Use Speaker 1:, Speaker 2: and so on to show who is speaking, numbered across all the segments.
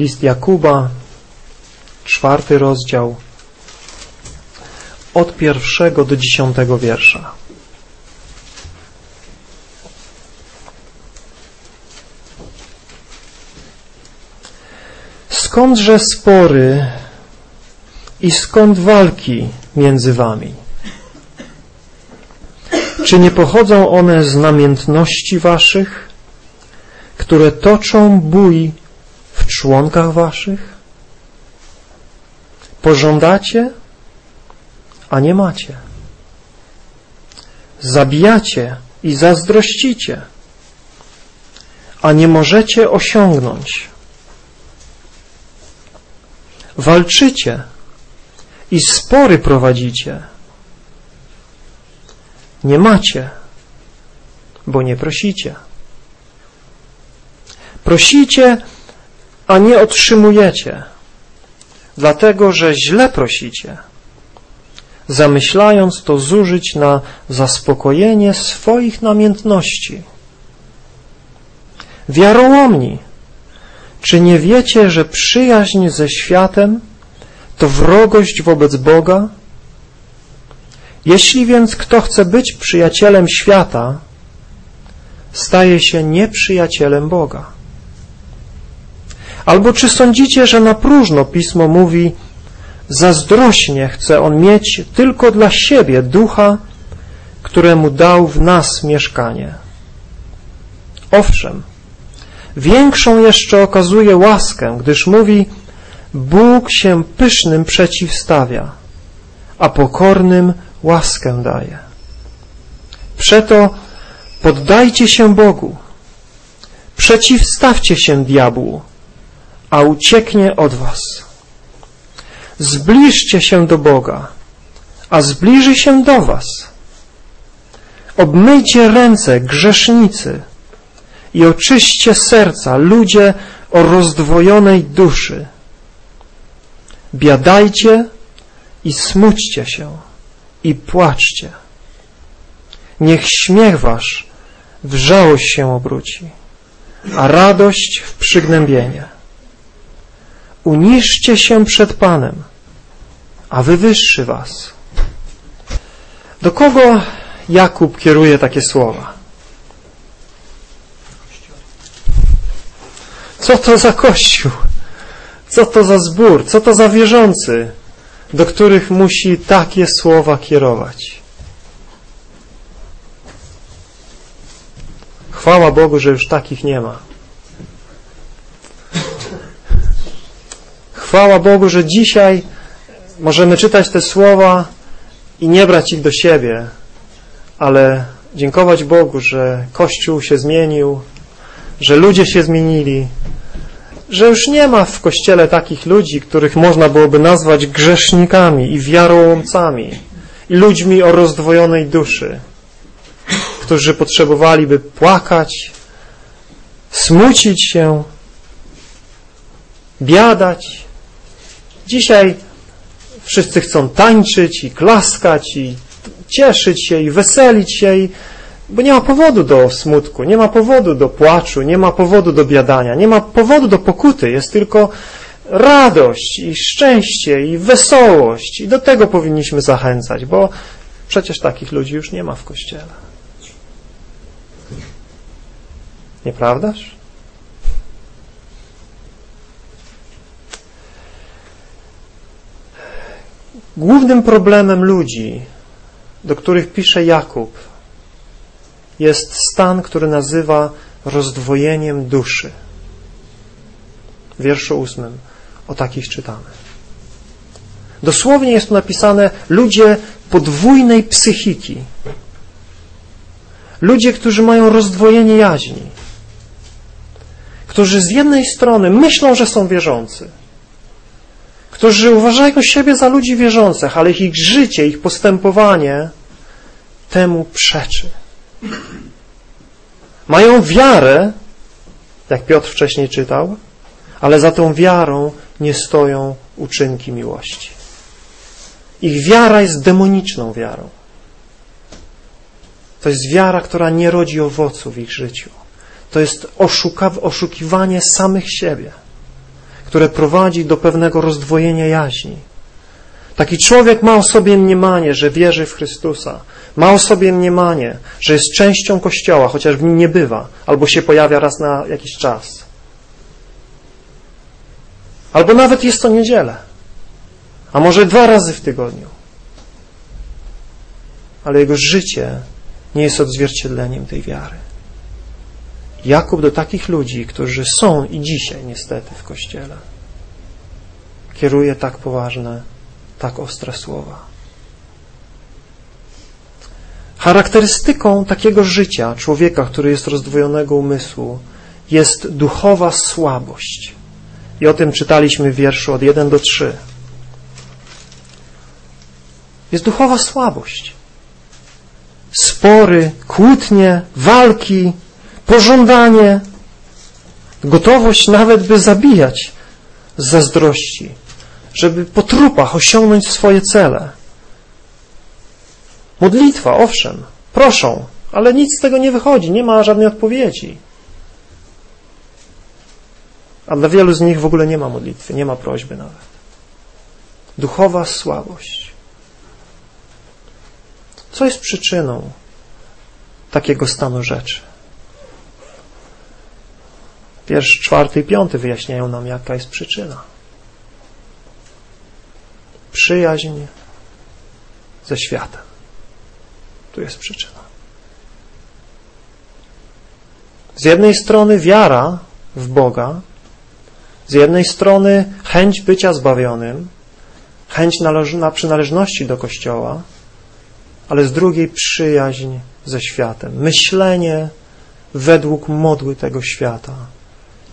Speaker 1: List Jakuba, czwarty rozdział, od pierwszego do dziesiątego wiersza. Skądże spory i skąd walki między wami? Czy nie pochodzą one z namiętności waszych, które toczą bój w członkach waszych? Pożądacie, a nie macie. Zabijacie i zazdrościcie, a nie możecie osiągnąć. Walczycie i spory prowadzicie. Nie macie, bo nie prosicie. Prosicie, a nie otrzymujecie, dlatego że źle prosicie, zamyślając to zużyć na zaspokojenie swoich namiętności. Wiarołomni, czy nie wiecie, że przyjaźń ze światem to wrogość wobec Boga? Jeśli więc kto chce być przyjacielem świata, staje się nieprzyjacielem Boga. Albo czy sądzicie, że na próżno Pismo mówi, zazdrośnie chce on mieć tylko dla siebie ducha, któremu dał w nas mieszkanie? Owszem, większą jeszcze okazuje łaskę, gdyż mówi, Bóg się pysznym przeciwstawia, a pokornym łaskę daje. Przeto poddajcie się Bogu, przeciwstawcie się diabłu, a ucieknie od was. Zbliżcie się do Boga, a zbliży się do was. Obmyjcie ręce, grzesznicy, i oczyście serca, ludzie o rozdwojonej duszy. Biadajcie i smućcie się i płaczcie. Niech śmiech wasz w żałość się obróci, a radość w przygnębienie. Uniżcie się przed Panem, a wywyższy was. Do kogo Jakub kieruje takie słowa? Co to za kościół? Co to za zbór? Co to za wierzący, do których musi takie słowa kierować? Chwała Bogu, że już takich nie ma. Chwała Bogu, że dzisiaj możemy czytać te słowa i nie brać ich do siebie, ale dziękować Bogu, że Kościół się zmienił, że ludzie się zmienili, że już nie ma w Kościele takich ludzi, których można byłoby nazwać grzesznikami i wiarołomcami i ludźmi o rozdwojonej duszy, którzy potrzebowaliby płakać, smucić się, biadać. Dzisiaj wszyscy chcą tańczyć i klaskać i cieszyć się i weselić się i bo nie ma powodu do smutku, nie ma powodu do płaczu, nie ma powodu do biadania, nie ma powodu do pokuty, jest tylko radość i szczęście i wesołość i do tego powinniśmy zachęcać, bo przecież takich ludzi już nie ma w Kościele. Nieprawdaż? Głównym problemem ludzi, do których pisze Jakub, jest stan, który nazywa rozdwojeniem duszy. W wierszu ósmym o takich czytamy. Dosłownie jest tu napisane ludzie podwójnej psychiki. Ludzie, którzy mają rozdwojenie jaźni. Którzy z jednej strony myślą, że są wierzący. Którzy uważają siebie za ludzi wierzących, ale ich życie, ich postępowanie temu przeczy. Mają wiarę, jak Piotr wcześniej czytał, ale za tą wiarą nie stoją uczynki miłości. Ich wiara jest demoniczną wiarą. To jest wiara, która nie rodzi owoców w ich życiu. To jest oszukiwanie samych siebie, które prowadzi do pewnego rozdwojenia jaźni. Taki człowiek ma o sobie mniemanie, że wierzy w Chrystusa. Ma o sobie mniemanie, że jest częścią Kościoła, chociaż w nim nie bywa, albo się pojawia raz na jakiś czas. Albo nawet jest to niedzielę, a może dwa razy w tygodniu. Ale jego życie nie jest odzwierciedleniem tej wiary. Jakub do takich ludzi, którzy są i dzisiaj niestety w Kościele, kieruje tak poważne, tak ostre słowa. Charakterystyką takiego życia człowieka, który jest rozdwojonego umysłu, jest duchowa słabość. I o tym czytaliśmy w wierszu od 1 do 3. Jest duchowa słabość. Spory, kłótnie, walki, pożądanie, gotowość nawet by zabijać z zazdrości, żeby po trupach osiągnąć swoje cele. Modlitwa, owszem, proszą, ale nic z tego nie wychodzi, nie ma żadnej odpowiedzi. A dla wielu z nich w ogóle nie ma modlitwy, nie ma prośby nawet. Duchowa słabość. Co jest przyczyną takiego stanu rzeczy? Wiersz czwarty i piąty wyjaśniają nam, jaka jest przyczyna. Przyjaźń ze światem. Tu jest przyczyna. Z jednej strony wiara w Boga, z jednej strony chęć bycia zbawionym, chęć na przynależności do Kościoła, ale z drugiej przyjaźń ze światem, myślenie według modły tego świata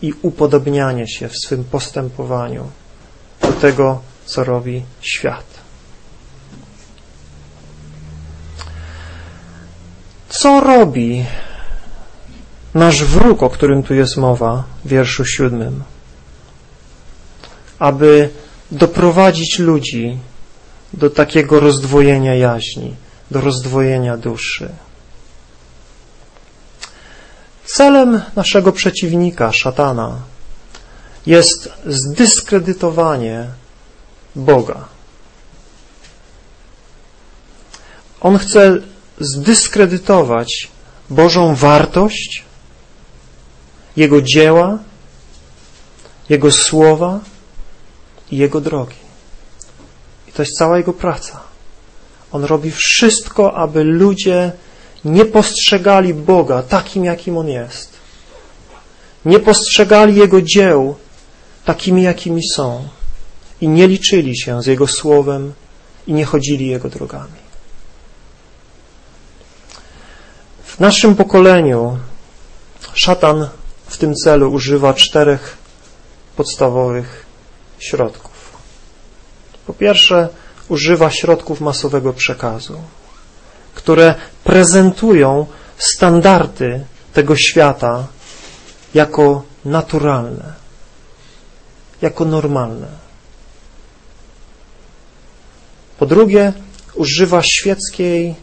Speaker 1: i upodobnianie się w swym postępowaniu do tego, co robi świat. Co robi nasz wróg, o którym tu jest mowa w wierszu siódmym? Aby doprowadzić ludzi do takiego rozdwojenia jaźni, do rozdwojenia duszy. Celem naszego przeciwnika, szatana, jest zdyskredytowanie Boga. On chce zdyskredytować Bożą wartość, Jego dzieła, Jego słowa i Jego drogi. I to jest cała Jego praca. On robi wszystko, aby ludzie nie postrzegali Boga takim, jakim On jest. Nie postrzegali Jego dzieł takimi, jakimi są. I nie liczyli się z Jego słowem i nie chodzili Jego drogami. W naszym pokoleniu szatan w tym celu używa czterech podstawowych środków. Po pierwsze, używa środków masowego przekazu, które prezentują standardy tego świata jako naturalne, jako normalne. Po drugie, używa świeckiej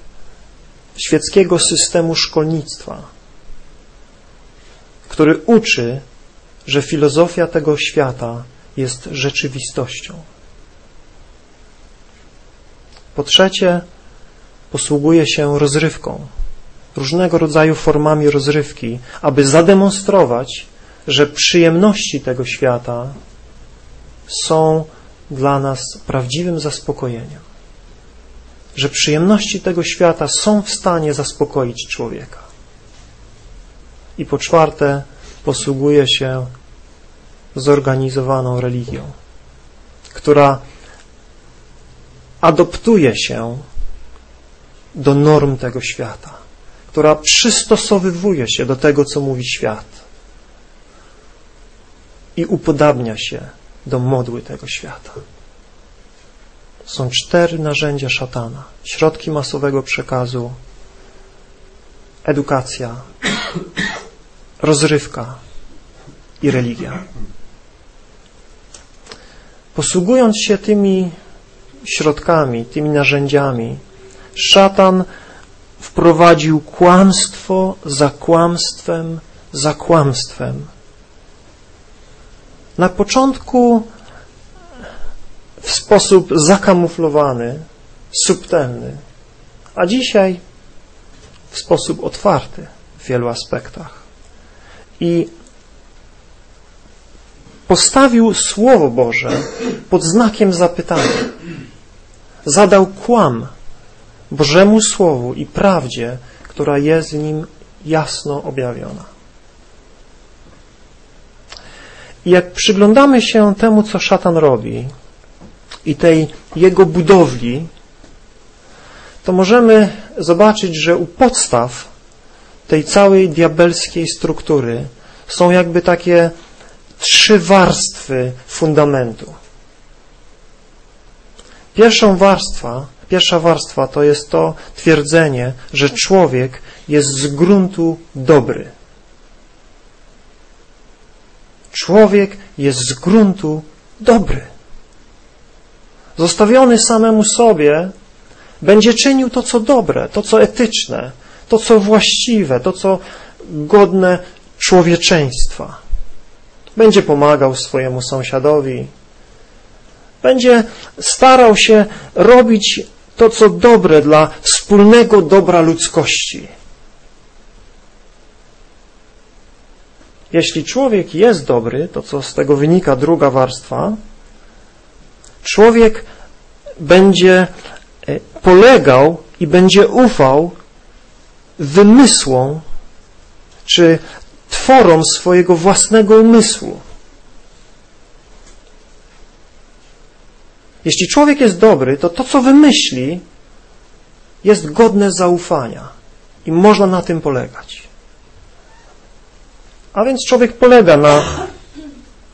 Speaker 1: świeckiego systemu szkolnictwa, który uczy, że filozofia tego świata jest rzeczywistością. Po trzecie, posługuje się rozrywką, różnego rodzaju formami rozrywki, aby zademonstrować, że przyjemności tego świata są dla nas prawdziwym zaspokojeniem że przyjemności tego świata są w stanie zaspokoić człowieka. I po czwarte, posługuje się zorganizowaną religią, która adoptuje się do norm tego świata, która przystosowywuje się do tego, co mówi świat i upodabnia się do modły tego świata. Są cztery narzędzia szatana. Środki masowego przekazu, edukacja, rozrywka i religia. Posługując się tymi środkami, tymi narzędziami, szatan wprowadził kłamstwo za kłamstwem, za kłamstwem na początku w sposób zakamuflowany, subtelny, a dzisiaj w sposób otwarty w wielu aspektach. I postawił Słowo Boże pod znakiem zapytania. Zadał kłam Bożemu Słowu i prawdzie, która jest w nim jasno objawiona. I jak przyglądamy się temu, co szatan robi i tej jego budowli, to możemy zobaczyć, że u podstaw tej całej diabelskiej struktury są jakby takie trzy warstwy fundamentu. Pierwszą warstwa, pierwsza warstwa to jest to twierdzenie, że człowiek jest z gruntu dobry. Człowiek jest z gruntu dobry. Zostawiony samemu sobie, będzie czynił to, co dobre, to, co etyczne, to, co właściwe, to, co godne człowieczeństwa. Będzie pomagał swojemu sąsiadowi, będzie starał się robić to, co dobre dla wspólnego dobra ludzkości. Jeśli człowiek jest dobry, to co z tego wynika druga warstwa, człowiek będzie e, polegał i będzie ufał wymysłom czy tworom swojego własnego umysłu. Jeśli człowiek jest dobry, to to, co wymyśli, jest godne zaufania i można na tym polegać. A więc człowiek polega na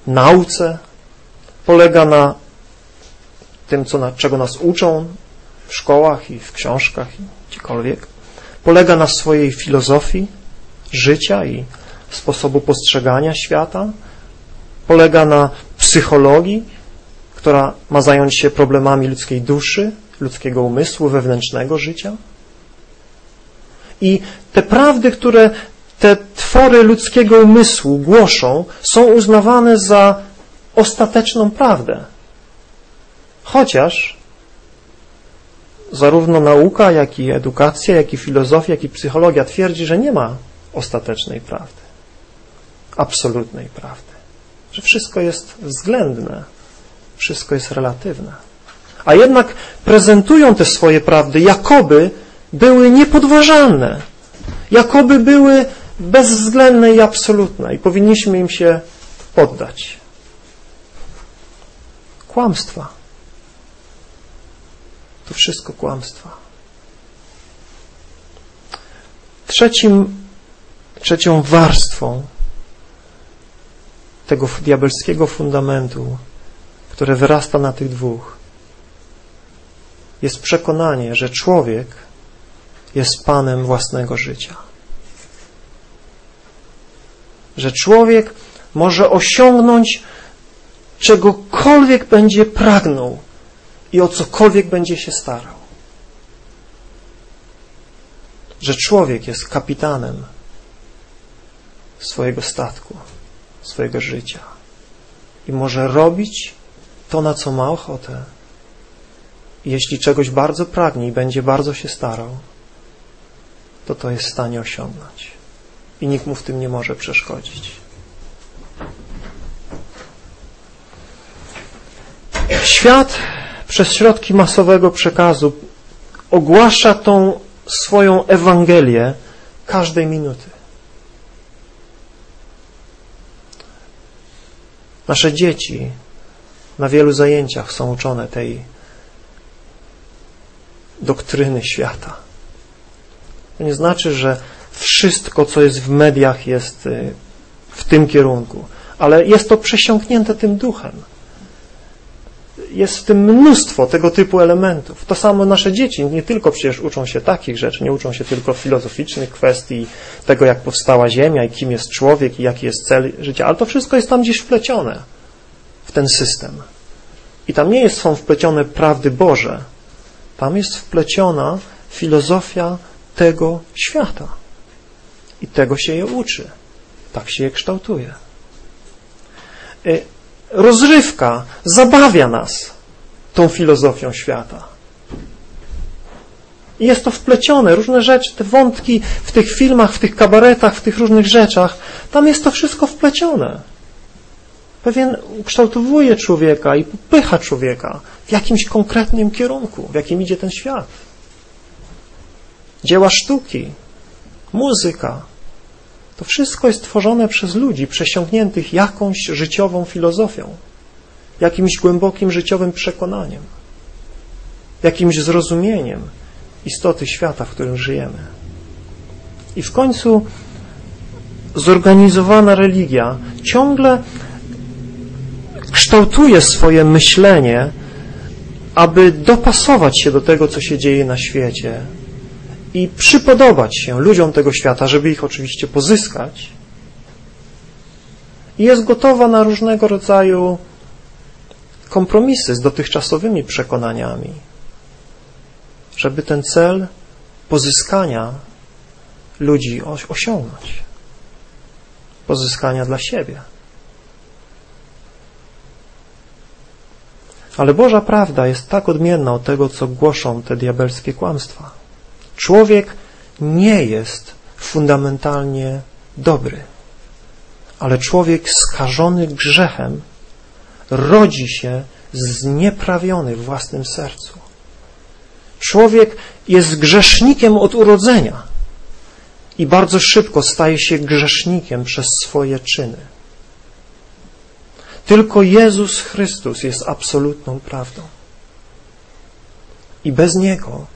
Speaker 1: nauce, polega na tym, co, na, czego nas uczą w szkołach i w książkach i gdziekolwiek. Polega na swojej filozofii życia i sposobu postrzegania świata. Polega na psychologii, która ma zająć się problemami ludzkiej duszy, ludzkiego umysłu, wewnętrznego życia. I te prawdy, które te twory ludzkiego umysłu głoszą, są uznawane za ostateczną prawdę. Chociaż zarówno nauka, jak i edukacja, jak i filozofia, jak i psychologia twierdzi, że nie ma ostatecznej prawdy, absolutnej prawdy, że wszystko jest względne, wszystko jest relatywne. A jednak prezentują te swoje prawdy, jakoby były niepodważalne, jakoby były bezwzględne i absolutne i powinniśmy im się poddać. Kłamstwa. To wszystko kłamstwa. Trzecim, trzecią warstwą tego diabelskiego fundamentu, które wyrasta na tych dwóch, jest przekonanie, że człowiek jest panem własnego życia. Że człowiek może osiągnąć czegokolwiek będzie pragnął i o cokolwiek będzie się starał. Że człowiek jest kapitanem swojego statku, swojego życia i może robić to, na co ma ochotę. Jeśli czegoś bardzo pragnie i będzie bardzo się starał, to to jest w stanie osiągnąć. I nikt mu w tym nie może przeszkodzić. Świat przez środki masowego przekazu ogłasza tą swoją Ewangelię każdej minuty. Nasze dzieci na wielu zajęciach są uczone tej doktryny świata. To nie znaczy, że wszystko, co jest w mediach, jest y, w tym kierunku, ale jest to przesiąknięte tym duchem jest w tym mnóstwo tego typu elementów. To samo nasze dzieci nie tylko przecież uczą się takich rzeczy, nie uczą się tylko filozoficznych kwestii, tego jak powstała Ziemia i kim jest człowiek i jaki jest cel życia, ale to wszystko jest tam gdzieś wplecione w ten system. I tam nie są wplecione prawdy Boże, tam jest wpleciona filozofia tego świata. I tego się je uczy. Tak się je kształtuje. Y, rozrywka zabawia nas tą filozofią świata. I jest to wplecione, różne rzeczy, te wątki w tych filmach, w tych kabaretach, w tych różnych rzeczach, tam jest to wszystko wplecione. Pewien ukształtowuje człowieka i popycha człowieka w jakimś konkretnym kierunku, w jakim idzie ten świat. Dzieła sztuki, muzyka, to wszystko jest tworzone przez ludzi przesiąkniętych jakąś życiową filozofią, jakimś głębokim życiowym przekonaniem, jakimś zrozumieniem istoty świata, w którym żyjemy. I w końcu zorganizowana religia ciągle kształtuje swoje myślenie, aby dopasować się do tego, co się dzieje na świecie i przypodobać się ludziom tego świata, żeby ich oczywiście pozyskać. I jest gotowa na różnego rodzaju kompromisy z dotychczasowymi przekonaniami, żeby ten cel pozyskania ludzi osiągnąć. Pozyskania dla siebie. Ale Boża prawda jest tak odmienna od tego, co głoszą te diabelskie kłamstwa. Człowiek nie jest fundamentalnie dobry, ale człowiek skażony grzechem rodzi się znieprawiony w własnym sercu. Człowiek jest grzesznikiem od urodzenia i bardzo szybko staje się grzesznikiem przez swoje czyny. Tylko Jezus Chrystus jest absolutną prawdą. I bez Niego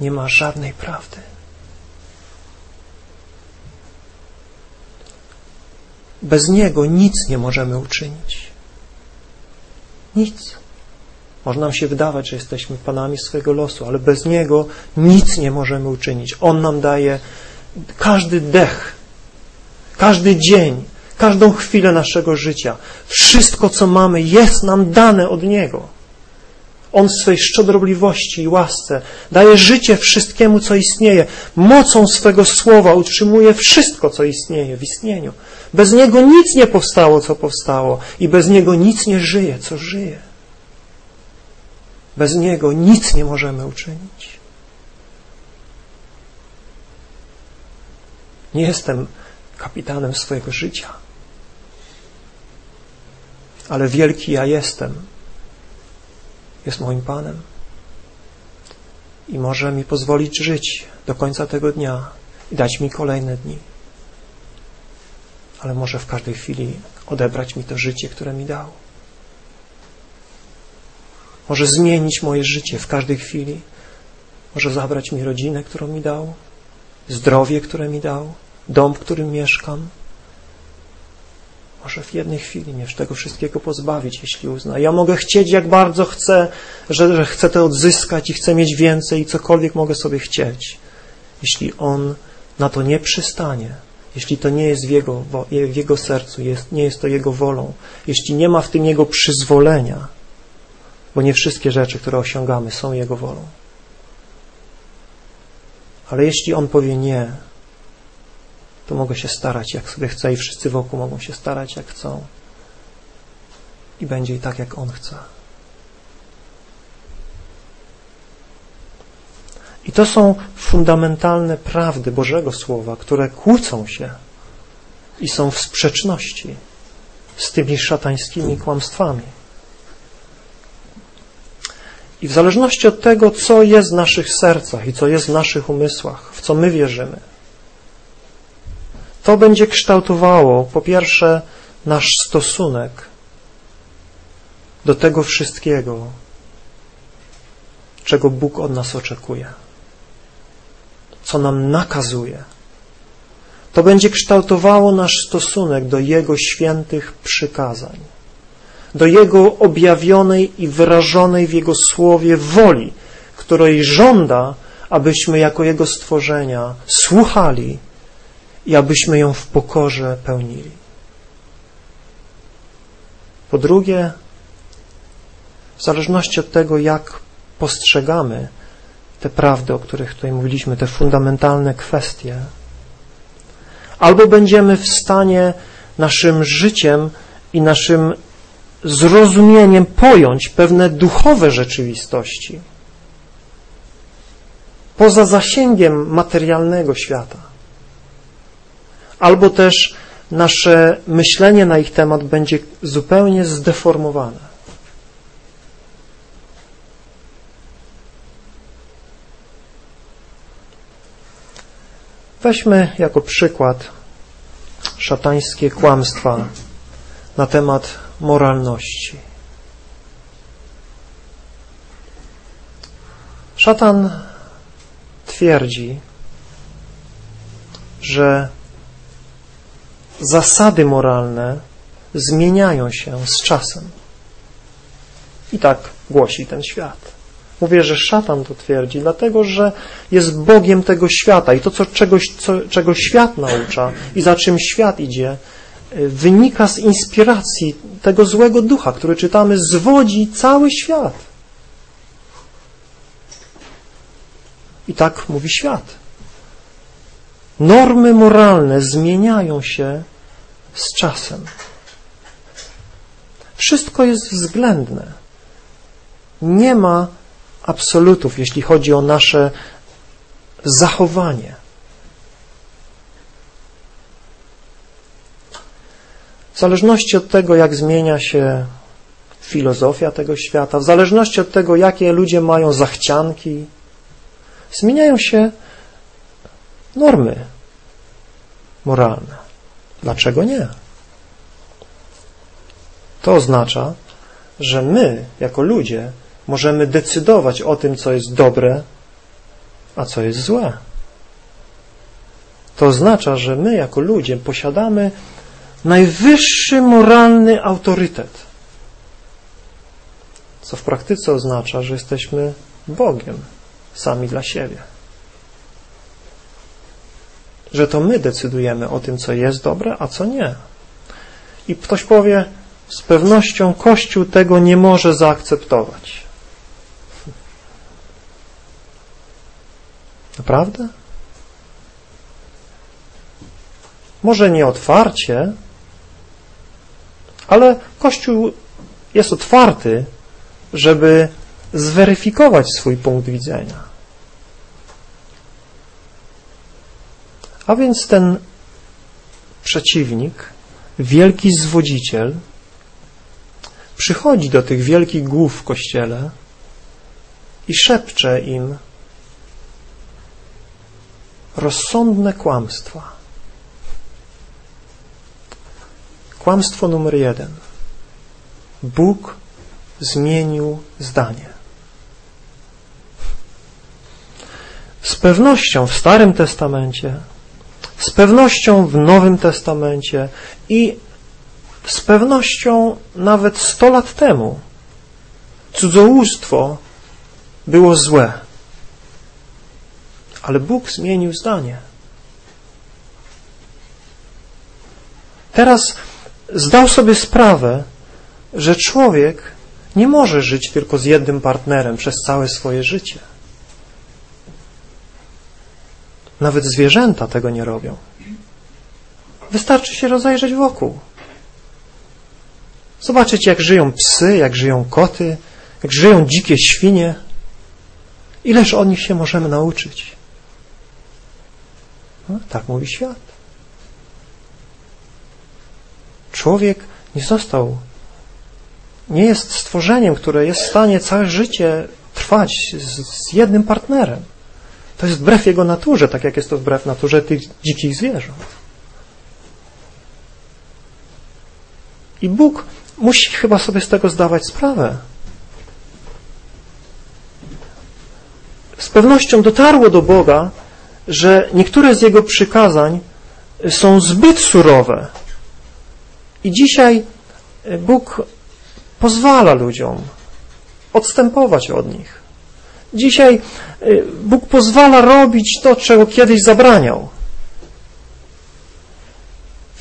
Speaker 1: nie ma żadnej prawdy. Bez Niego nic nie możemy uczynić. Nic. Może nam się wydawać, że jesteśmy panami swojego losu, ale bez Niego nic nie możemy uczynić. On nam daje każdy dech, każdy dzień, każdą chwilę naszego życia. Wszystko, co mamy, jest nam dane od Niego. On w swej szczodrobliwości i łasce daje życie wszystkiemu, co istnieje. Mocą swego słowa utrzymuje wszystko, co istnieje w istnieniu. Bez Niego nic nie powstało, co powstało i bez Niego nic nie żyje, co żyje. Bez Niego nic nie możemy uczynić. Nie jestem kapitanem swojego życia, ale wielki ja jestem jest moim Panem i może mi pozwolić żyć do końca tego dnia i dać mi kolejne dni. Ale może w każdej chwili odebrać mi to życie, które mi dał. Może zmienić moje życie w każdej chwili. Może zabrać mi rodzinę, którą mi dał, zdrowie, które mi dał, dom, w którym mieszkam, może w jednej chwili mnie tego wszystkiego pozbawić, jeśli uzna. Ja mogę chcieć, jak bardzo chcę, że, że chcę to odzyskać i chcę mieć więcej i cokolwiek mogę sobie chcieć. Jeśli On na to nie przystanie, jeśli to nie jest w Jego, w jego sercu, jest, nie jest to Jego wolą, jeśli nie ma w tym Jego przyzwolenia, bo nie wszystkie rzeczy, które osiągamy, są Jego wolą. Ale jeśli On powie nie, to mogę się starać jak sobie chcę i wszyscy wokół mogą się starać jak chcą. I będzie i tak, jak On chce. I to są fundamentalne prawdy Bożego Słowa, które kłócą się i są w sprzeczności z tymi szatańskimi kłamstwami. I w zależności od tego, co jest w naszych sercach i co jest w naszych umysłach, w co my wierzymy, to będzie kształtowało po pierwsze nasz stosunek do tego wszystkiego, czego Bóg od nas oczekuje, co nam nakazuje. To będzie kształtowało nasz stosunek do Jego świętych przykazań, do Jego objawionej i wyrażonej w Jego słowie woli, której żąda, abyśmy jako Jego stworzenia słuchali i abyśmy ją w pokorze pełnili. Po drugie, w zależności od tego, jak postrzegamy te prawdy, o których tutaj mówiliśmy, te fundamentalne kwestie, albo będziemy w stanie naszym życiem i naszym zrozumieniem pojąć pewne duchowe rzeczywistości poza zasięgiem materialnego świata. Albo też nasze myślenie na ich temat będzie zupełnie zdeformowane. Weźmy jako przykład szatańskie kłamstwa na temat moralności. Szatan twierdzi, że zasady moralne zmieniają się z czasem. I tak głosi ten świat. Mówię, że szatan to twierdzi, dlatego że jest Bogiem tego świata i to, co, czegoś, co, czego świat naucza i za czym świat idzie, wynika z inspiracji tego złego ducha, który czytamy, zwodzi cały świat. I tak mówi świat. Normy moralne zmieniają się z czasem. Wszystko jest względne. Nie ma absolutów, jeśli chodzi o nasze zachowanie. W zależności od tego, jak zmienia się filozofia tego świata, w zależności od tego, jakie ludzie mają zachcianki, zmieniają się normy moralne. Dlaczego nie? To oznacza, że my, jako ludzie, możemy decydować o tym, co jest dobre, a co jest złe. To oznacza, że my, jako ludzie, posiadamy najwyższy moralny autorytet, co w praktyce oznacza, że jesteśmy Bogiem sami dla siebie. Że to my decydujemy o tym, co jest dobre, a co nie. I ktoś powie, z pewnością Kościół tego nie może zaakceptować. Naprawdę? Może nie otwarcie, ale Kościół jest otwarty, żeby zweryfikować swój punkt widzenia. A więc ten przeciwnik, wielki zwodziciel, przychodzi do tych wielkich głów w kościele i szepcze im rozsądne kłamstwa. Kłamstwo numer jeden. Bóg zmienił zdanie. Z pewnością w Starym Testamencie, z pewnością w Nowym Testamencie i z pewnością nawet sto lat temu cudzołóstwo było złe. Ale Bóg zmienił zdanie. Teraz zdał sobie sprawę, że człowiek nie może żyć tylko z jednym partnerem przez całe swoje życie. Nawet zwierzęta tego nie robią. Wystarczy się rozejrzeć wokół. Zobaczyć, jak żyją psy, jak żyją koty, jak żyją dzikie świnie. Ileż o nich się możemy nauczyć? No, tak mówi świat. Człowiek nie został, nie jest stworzeniem, które jest w stanie całe życie trwać z, z jednym partnerem. To jest wbrew jego naturze, tak jak jest to wbrew naturze tych dzikich zwierząt. I Bóg musi chyba sobie z tego zdawać sprawę. Z pewnością dotarło do Boga, że niektóre z Jego przykazań są zbyt surowe. I dzisiaj Bóg pozwala ludziom odstępować od nich. Dzisiaj y, Bóg pozwala robić to, czego kiedyś zabraniał.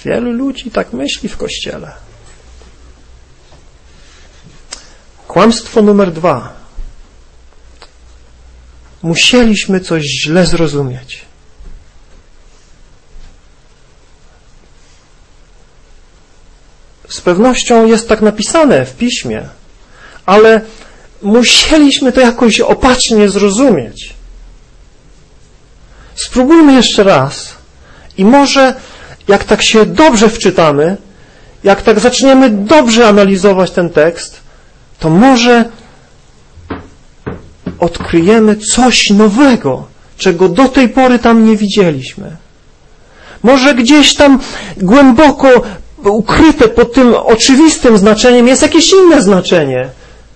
Speaker 1: Wielu ludzi tak myśli w Kościele. Kłamstwo numer dwa. Musieliśmy coś źle zrozumieć. pewnością jest tak napisane w piśmie, ale musieliśmy to jakoś opatrznie zrozumieć. Spróbujmy jeszcze raz i może jak tak się dobrze wczytamy, jak tak zaczniemy dobrze analizować ten tekst, to może odkryjemy coś nowego, czego do tej pory tam nie widzieliśmy. Może gdzieś tam głęboko ukryte pod tym oczywistym znaczeniem jest jakieś inne znaczenie.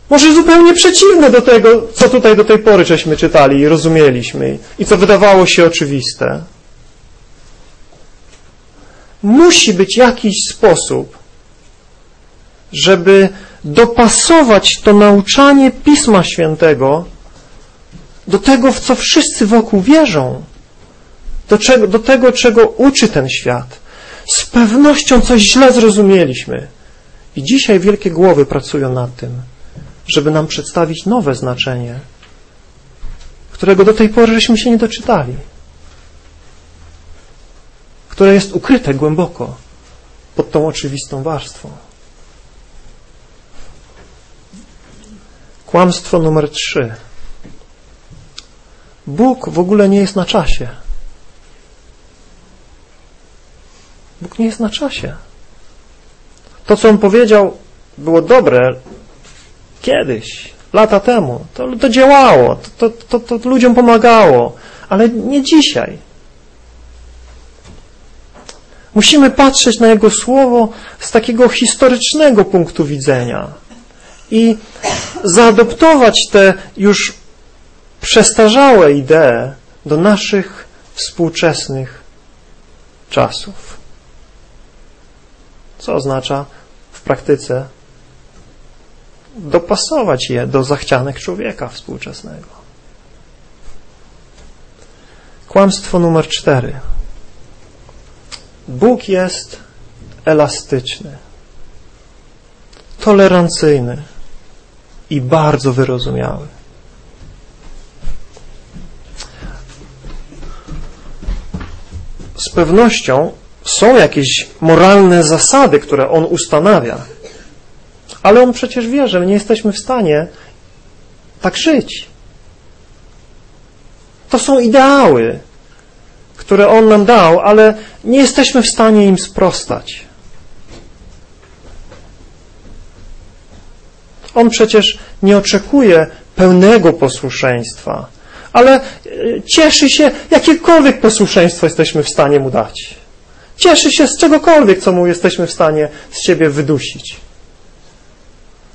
Speaker 1: Może zupełnie przeciwne do tego, co tutaj do tej pory żeśmy czytali i rozumieliśmy i co wydawało się oczywiste. Musi być jakiś sposób, żeby dopasować to nauczanie Pisma Świętego do tego, w co wszyscy wokół wierzą, do, czego, do tego, czego uczy ten świat. Z pewnością coś źle zrozumieliśmy. I dzisiaj wielkie głowy pracują nad tym, żeby nam przedstawić nowe znaczenie, którego do tej pory żeśmy się nie doczytali, które jest ukryte głęboko pod tą oczywistą warstwą. Kłamstwo numer trzy. Bóg w ogóle nie jest na czasie. Bóg nie jest na czasie. To, co On powiedział, było dobre kiedyś, lata temu. To, to działało, to, to, to, to ludziom pomagało, ale nie dzisiaj. Musimy patrzeć na Jego Słowo z takiego historycznego punktu widzenia i zaadoptować te już przestarzałe idee do naszych współczesnych czasów. Co oznacza w praktyce dopasować je do zachcianek człowieka współczesnego. Kłamstwo numer cztery. Bóg jest elastyczny, tolerancyjny i bardzo wyrozumiały. z pewnością są jakieś moralne zasady, które on ustanawia. Ale on przecież wie, że my nie jesteśmy w stanie tak żyć. To są ideały, które on nam dał, ale nie jesteśmy w stanie im sprostać. On przecież nie oczekuje pełnego posłuszeństwa, ale e, cieszy się, jakiekolwiek posłuszeństwo jesteśmy w stanie mu dać. Cieszy się z czegokolwiek, co mu jesteśmy w stanie z siebie wydusić.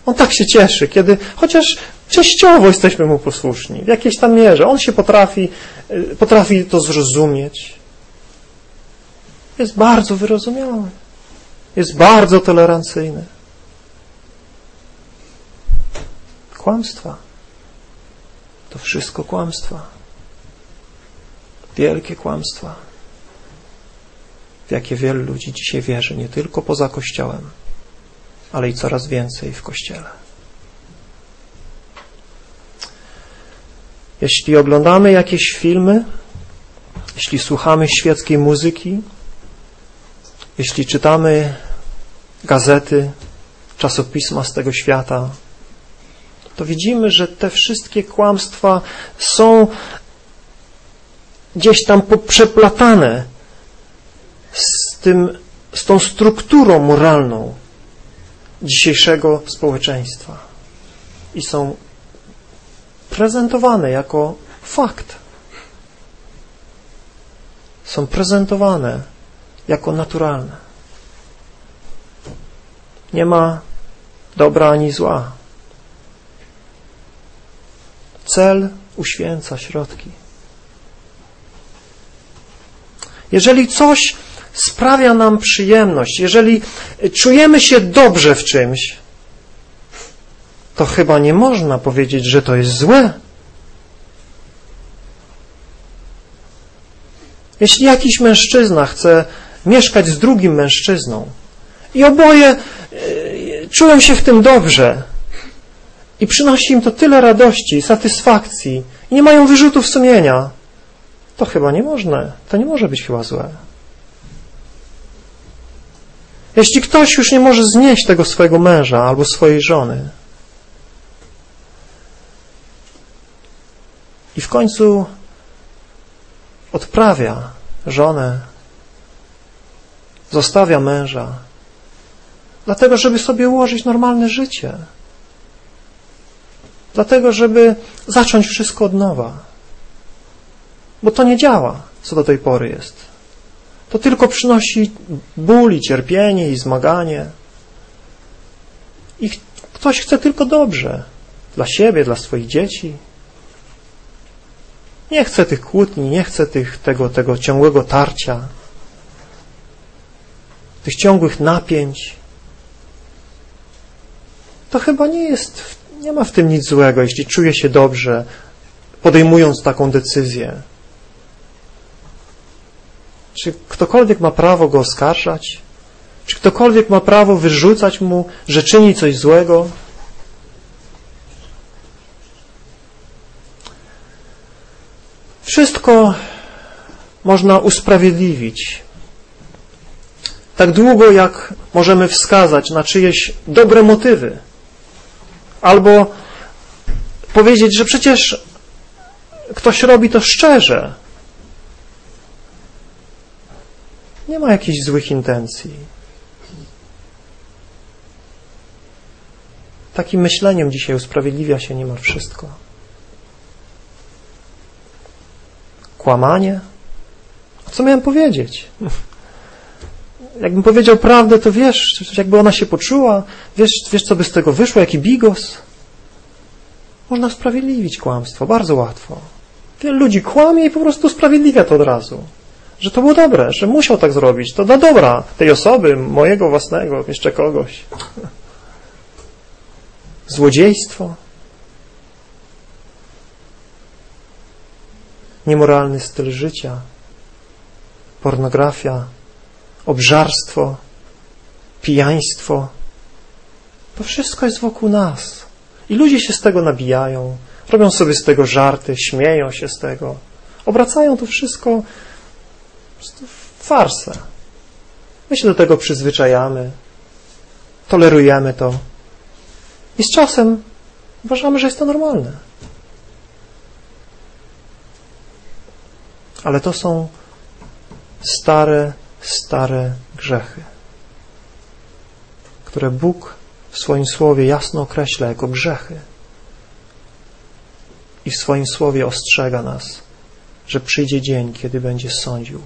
Speaker 1: On tak się cieszy, kiedy chociaż częściowo jesteśmy mu posłuszni, w jakiejś tam mierze. On się potrafi, e, potrafi to zrozumieć. Jest bardzo wyrozumiały. Jest bardzo tolerancyjny. Kłamstwa. To wszystko kłamstwa. Wielkie kłamstwa, w jakie wielu ludzi dzisiaj wierzy, nie tylko poza Kościołem, ale i coraz więcej w Kościele. Jeśli oglądamy jakieś filmy, jeśli słuchamy świeckiej muzyki, jeśli czytamy gazety, czasopisma z tego świata, to widzimy, że te wszystkie kłamstwa są gdzieś tam poprzeplatane z, tym, z tą strukturą moralną dzisiejszego społeczeństwa i są prezentowane jako fakt. Są prezentowane jako naturalne. Nie ma dobra ani zła. Cel uświęca środki. Jeżeli coś sprawia nam przyjemność, jeżeli czujemy się dobrze w czymś, to chyba nie można powiedzieć, że to jest złe. Jeśli jakiś mężczyzna chce mieszkać z drugim mężczyzną i oboje e, czują się w tym dobrze, i przynosi im to tyle radości, satysfakcji i nie mają wyrzutów sumienia, to chyba nie można, to nie może być chyba złe. Jeśli ktoś już nie może znieść tego swojego męża albo swojej żony i w końcu odprawia żonę, zostawia męża, dlatego żeby sobie ułożyć normalne życie, dlatego żeby zacząć wszystko od nowa, bo to nie działa, co do tej pory jest. To tylko przynosi ból i cierpienie i zmaganie. I ktoś chce tylko dobrze dla siebie, dla swoich dzieci. Nie chce tych kłótni, nie chce tych, tego, tego ciągłego tarcia, tych ciągłych napięć. To chyba nie jest, nie ma w tym nic złego, jeśli czuje się dobrze, podejmując taką decyzję. Czy ktokolwiek ma prawo go oskarżać? Czy ktokolwiek ma prawo wyrzucać mu, że czyni coś złego? Wszystko można usprawiedliwić. Tak długo, jak możemy wskazać na czyjeś dobre motywy. Albo powiedzieć, że przecież ktoś robi to szczerze. Nie ma jakichś złych intencji. Takim myśleniem dzisiaj usprawiedliwia się niemal wszystko. Kłamanie? Co miałem powiedzieć? Jakbym powiedział prawdę, to wiesz, jakby ona się poczuła, wiesz, wiesz co by z tego wyszło, jaki bigos. Można usprawiedliwić kłamstwo, bardzo łatwo. Wielu ludzi kłamie i po prostu usprawiedliwia to od razu. Że to było dobre, że musiał tak zrobić. To dla dobra tej osoby, mojego własnego, jeszcze kogoś. Złodziejstwo. Niemoralny styl życia. Pornografia. Obżarstwo. Pijaństwo. To wszystko jest wokół nas. I ludzie się z tego nabijają, robią sobie z tego żarty, śmieją się z tego, obracają to wszystko w farsę. My się do tego przyzwyczajamy, tolerujemy to i z czasem uważamy, że jest to normalne. Ale to są stare, stare grzechy, które Bóg w swoim słowie jasno określa jako grzechy i w swoim słowie ostrzega nas, że przyjdzie dzień, kiedy będzie sądził.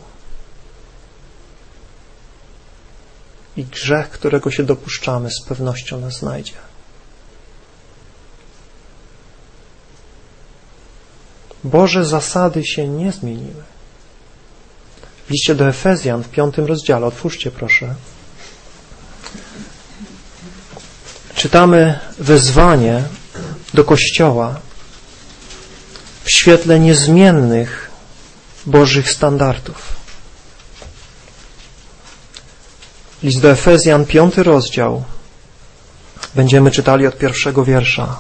Speaker 1: I grzech, którego się dopuszczamy, z pewnością nas znajdzie. Boże zasady się nie zmieniły. W liście do Efezjan w piątym rozdziale, otwórzcie proszę, czytamy wezwanie do Kościoła w świetle niezmiennych Bożych standardów. List do Efezjan, piąty rozdział. Będziemy czytali od pierwszego wiersza.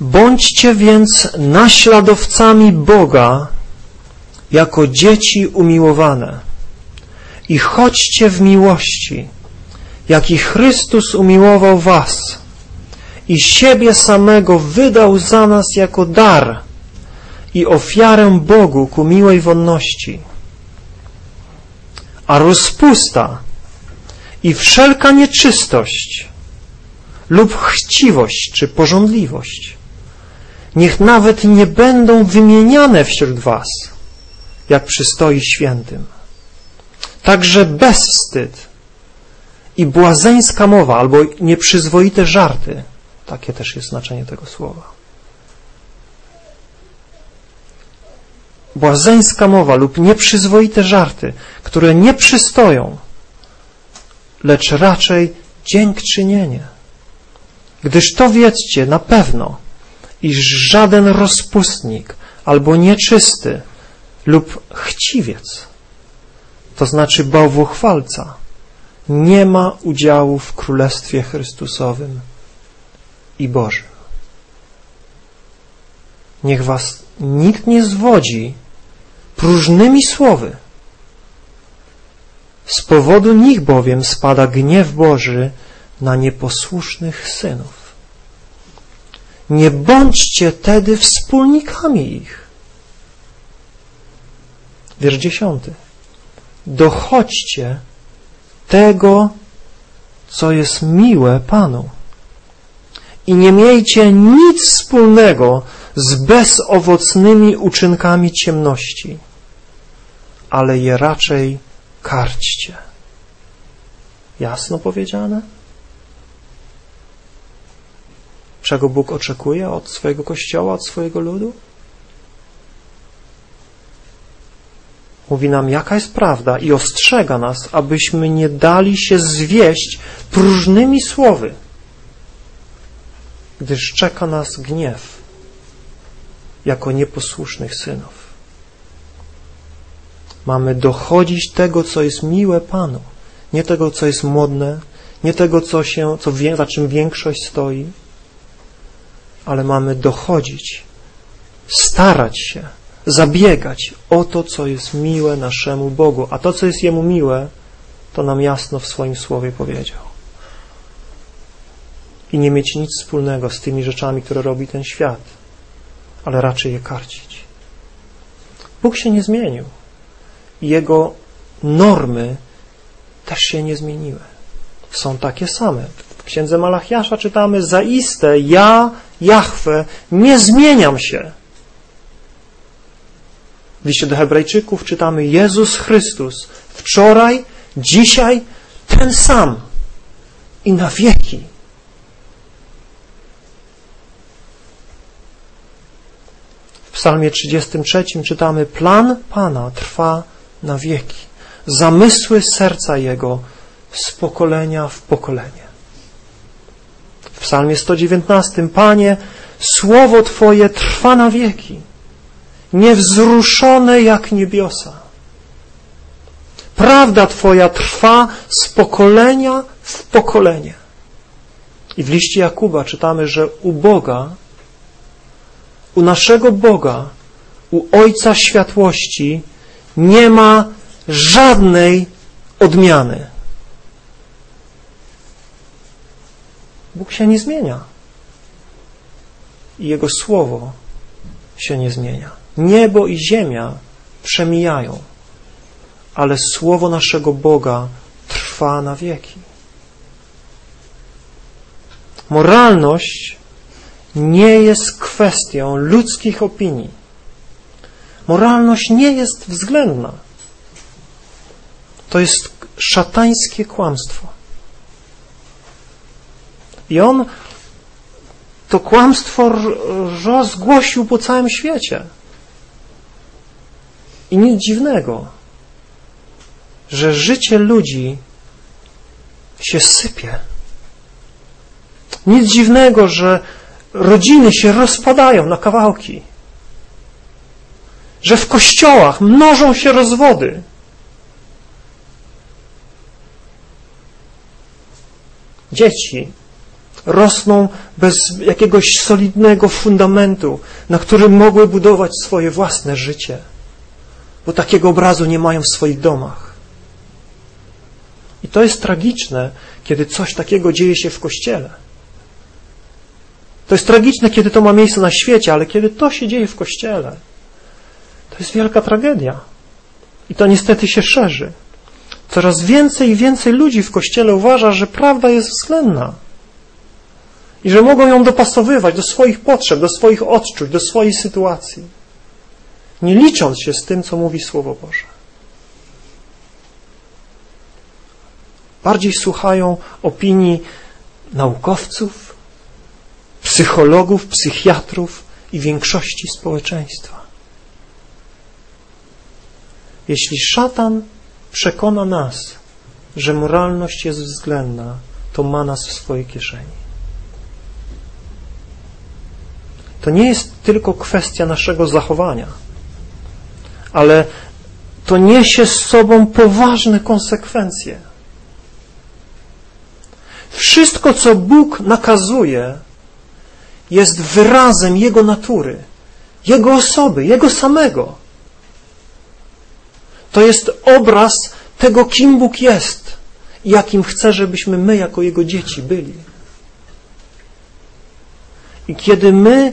Speaker 1: Bądźcie więc naśladowcami Boga jako dzieci umiłowane i chodźcie w miłości, jaki Chrystus umiłował was i siebie samego wydał za nas jako dar i ofiarę Bogu ku miłej wonności. A rozpusta i wszelka nieczystość lub chciwość czy pożądliwość niech nawet nie będą wymieniane wśród was, jak przystoi świętym. Także bezwstyd i błazeńska mowa albo nieprzyzwoite żarty, takie też jest znaczenie tego słowa. Błazeńska mowa lub nieprzyzwoite żarty, które nie przystoją, lecz raczej dziękczynienie. Gdyż to wiedzcie na pewno, iż żaden rozpustnik albo nieczysty lub chciwiec, to znaczy bałwochwalca, nie ma udziału w Królestwie Chrystusowym i Bożym. Niech was nikt nie zwodzi próżnymi słowy. Z powodu nich bowiem spada gniew Boży na nieposłusznych synów. Nie bądźcie tedy wspólnikami ich. Wiersz dziesiąty. Dochodźcie tego, co jest miłe Panu. I nie miejcie nic wspólnego z bezowocnymi uczynkami ciemności, ale je raczej karćcie. Jasno powiedziane? Czego Bóg oczekuje od swojego Kościoła, od swojego ludu? Mówi nam, jaka jest prawda i ostrzega nas, abyśmy nie dali się zwieść próżnymi słowy, gdyż czeka nas gniew jako nieposłusznych synów. Mamy dochodzić tego, co jest miłe Panu, nie tego, co jest modne, nie tego, co się, co, za czym większość stoi, ale mamy dochodzić, starać się, zabiegać o to, co jest miłe naszemu Bogu. A to, co jest Jemu miłe, to nam jasno w swoim słowie powiedział. I nie mieć nic wspólnego z tymi rzeczami, które robi ten świat, ale raczej je karcić. Bóg się nie zmienił. Jego normy też się nie zmieniły. Są takie same. W księdze Malachiasza czytamy, zaiste ja, Jahwe, nie zmieniam się. W liście do Hebrajczyków czytamy Jezus Chrystus wczoraj, dzisiaj ten sam i na wieki. Psalmie 33 czytamy Plan Pana trwa na wieki. Zamysły serca Jego z pokolenia w pokolenie. W Psalmie 119 Panie, słowo Twoje trwa na wieki niewzruszone jak niebiosa. Prawda Twoja trwa z pokolenia w pokolenie. I w liście Jakuba czytamy, że u Boga, u naszego Boga, u Ojca Światłości nie ma żadnej odmiany. Bóg się nie zmienia. I Jego Słowo się nie zmienia. Niebo i ziemia przemijają, ale słowo naszego Boga trwa na wieki. Moralność nie jest kwestią ludzkich opinii. Moralność nie jest względna. To jest szatańskie kłamstwo. I on to kłamstwo rozgłosił po całym świecie. I nic dziwnego, że życie ludzi się sypie. Nic dziwnego, że rodziny się rozpadają na kawałki. Że w kościołach mnożą się rozwody. Dzieci rosną bez jakiegoś solidnego fundamentu, na którym mogły budować swoje własne życie bo takiego obrazu nie mają w swoich domach. I to jest tragiczne, kiedy coś takiego dzieje się w kościele. To jest tragiczne, kiedy to ma miejsce na świecie, ale kiedy to się dzieje w kościele, to jest wielka tragedia. I to niestety się szerzy. Coraz więcej i więcej ludzi w kościele uważa, że prawda jest względna i że mogą ją dopasowywać do swoich potrzeb, do swoich odczuć, do swojej sytuacji nie licząc się z tym, co mówi Słowo Boże. Bardziej słuchają opinii naukowców, psychologów, psychiatrów i większości społeczeństwa. Jeśli szatan przekona nas, że moralność jest względna, to ma nas w swojej kieszeni. To nie jest tylko kwestia naszego zachowania ale to niesie z sobą poważne konsekwencje. Wszystko, co Bóg nakazuje, jest wyrazem Jego natury, Jego osoby, Jego samego. To jest obraz tego, kim Bóg jest i jakim chce, żebyśmy my, jako Jego dzieci, byli. I kiedy my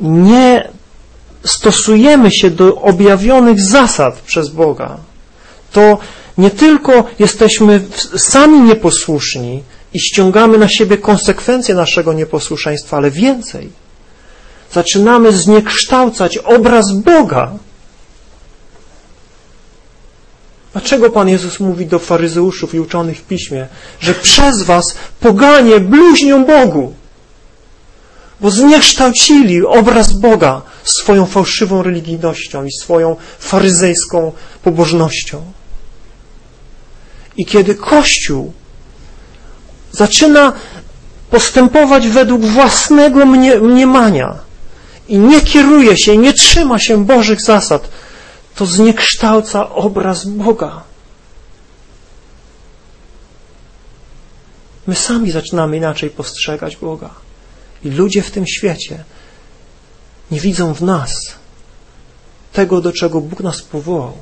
Speaker 1: nie stosujemy się do objawionych zasad przez Boga, to nie tylko jesteśmy sami nieposłuszni i ściągamy na siebie konsekwencje naszego nieposłuszeństwa, ale więcej. Zaczynamy zniekształcać obraz Boga. Dlaczego Pan Jezus mówi do faryzeuszów i uczonych w piśmie, że przez was poganie bluźnią Bogu? Bo zniekształcili obraz Boga swoją fałszywą religijnością i swoją faryzejską pobożnością. I kiedy Kościół zaczyna postępować według własnego mnie, mniemania i nie kieruje się, nie trzyma się Bożych zasad, to zniekształca obraz Boga. My sami zaczynamy inaczej postrzegać Boga. I ludzie w tym świecie nie widzą w nas tego, do czego Bóg nas powołał,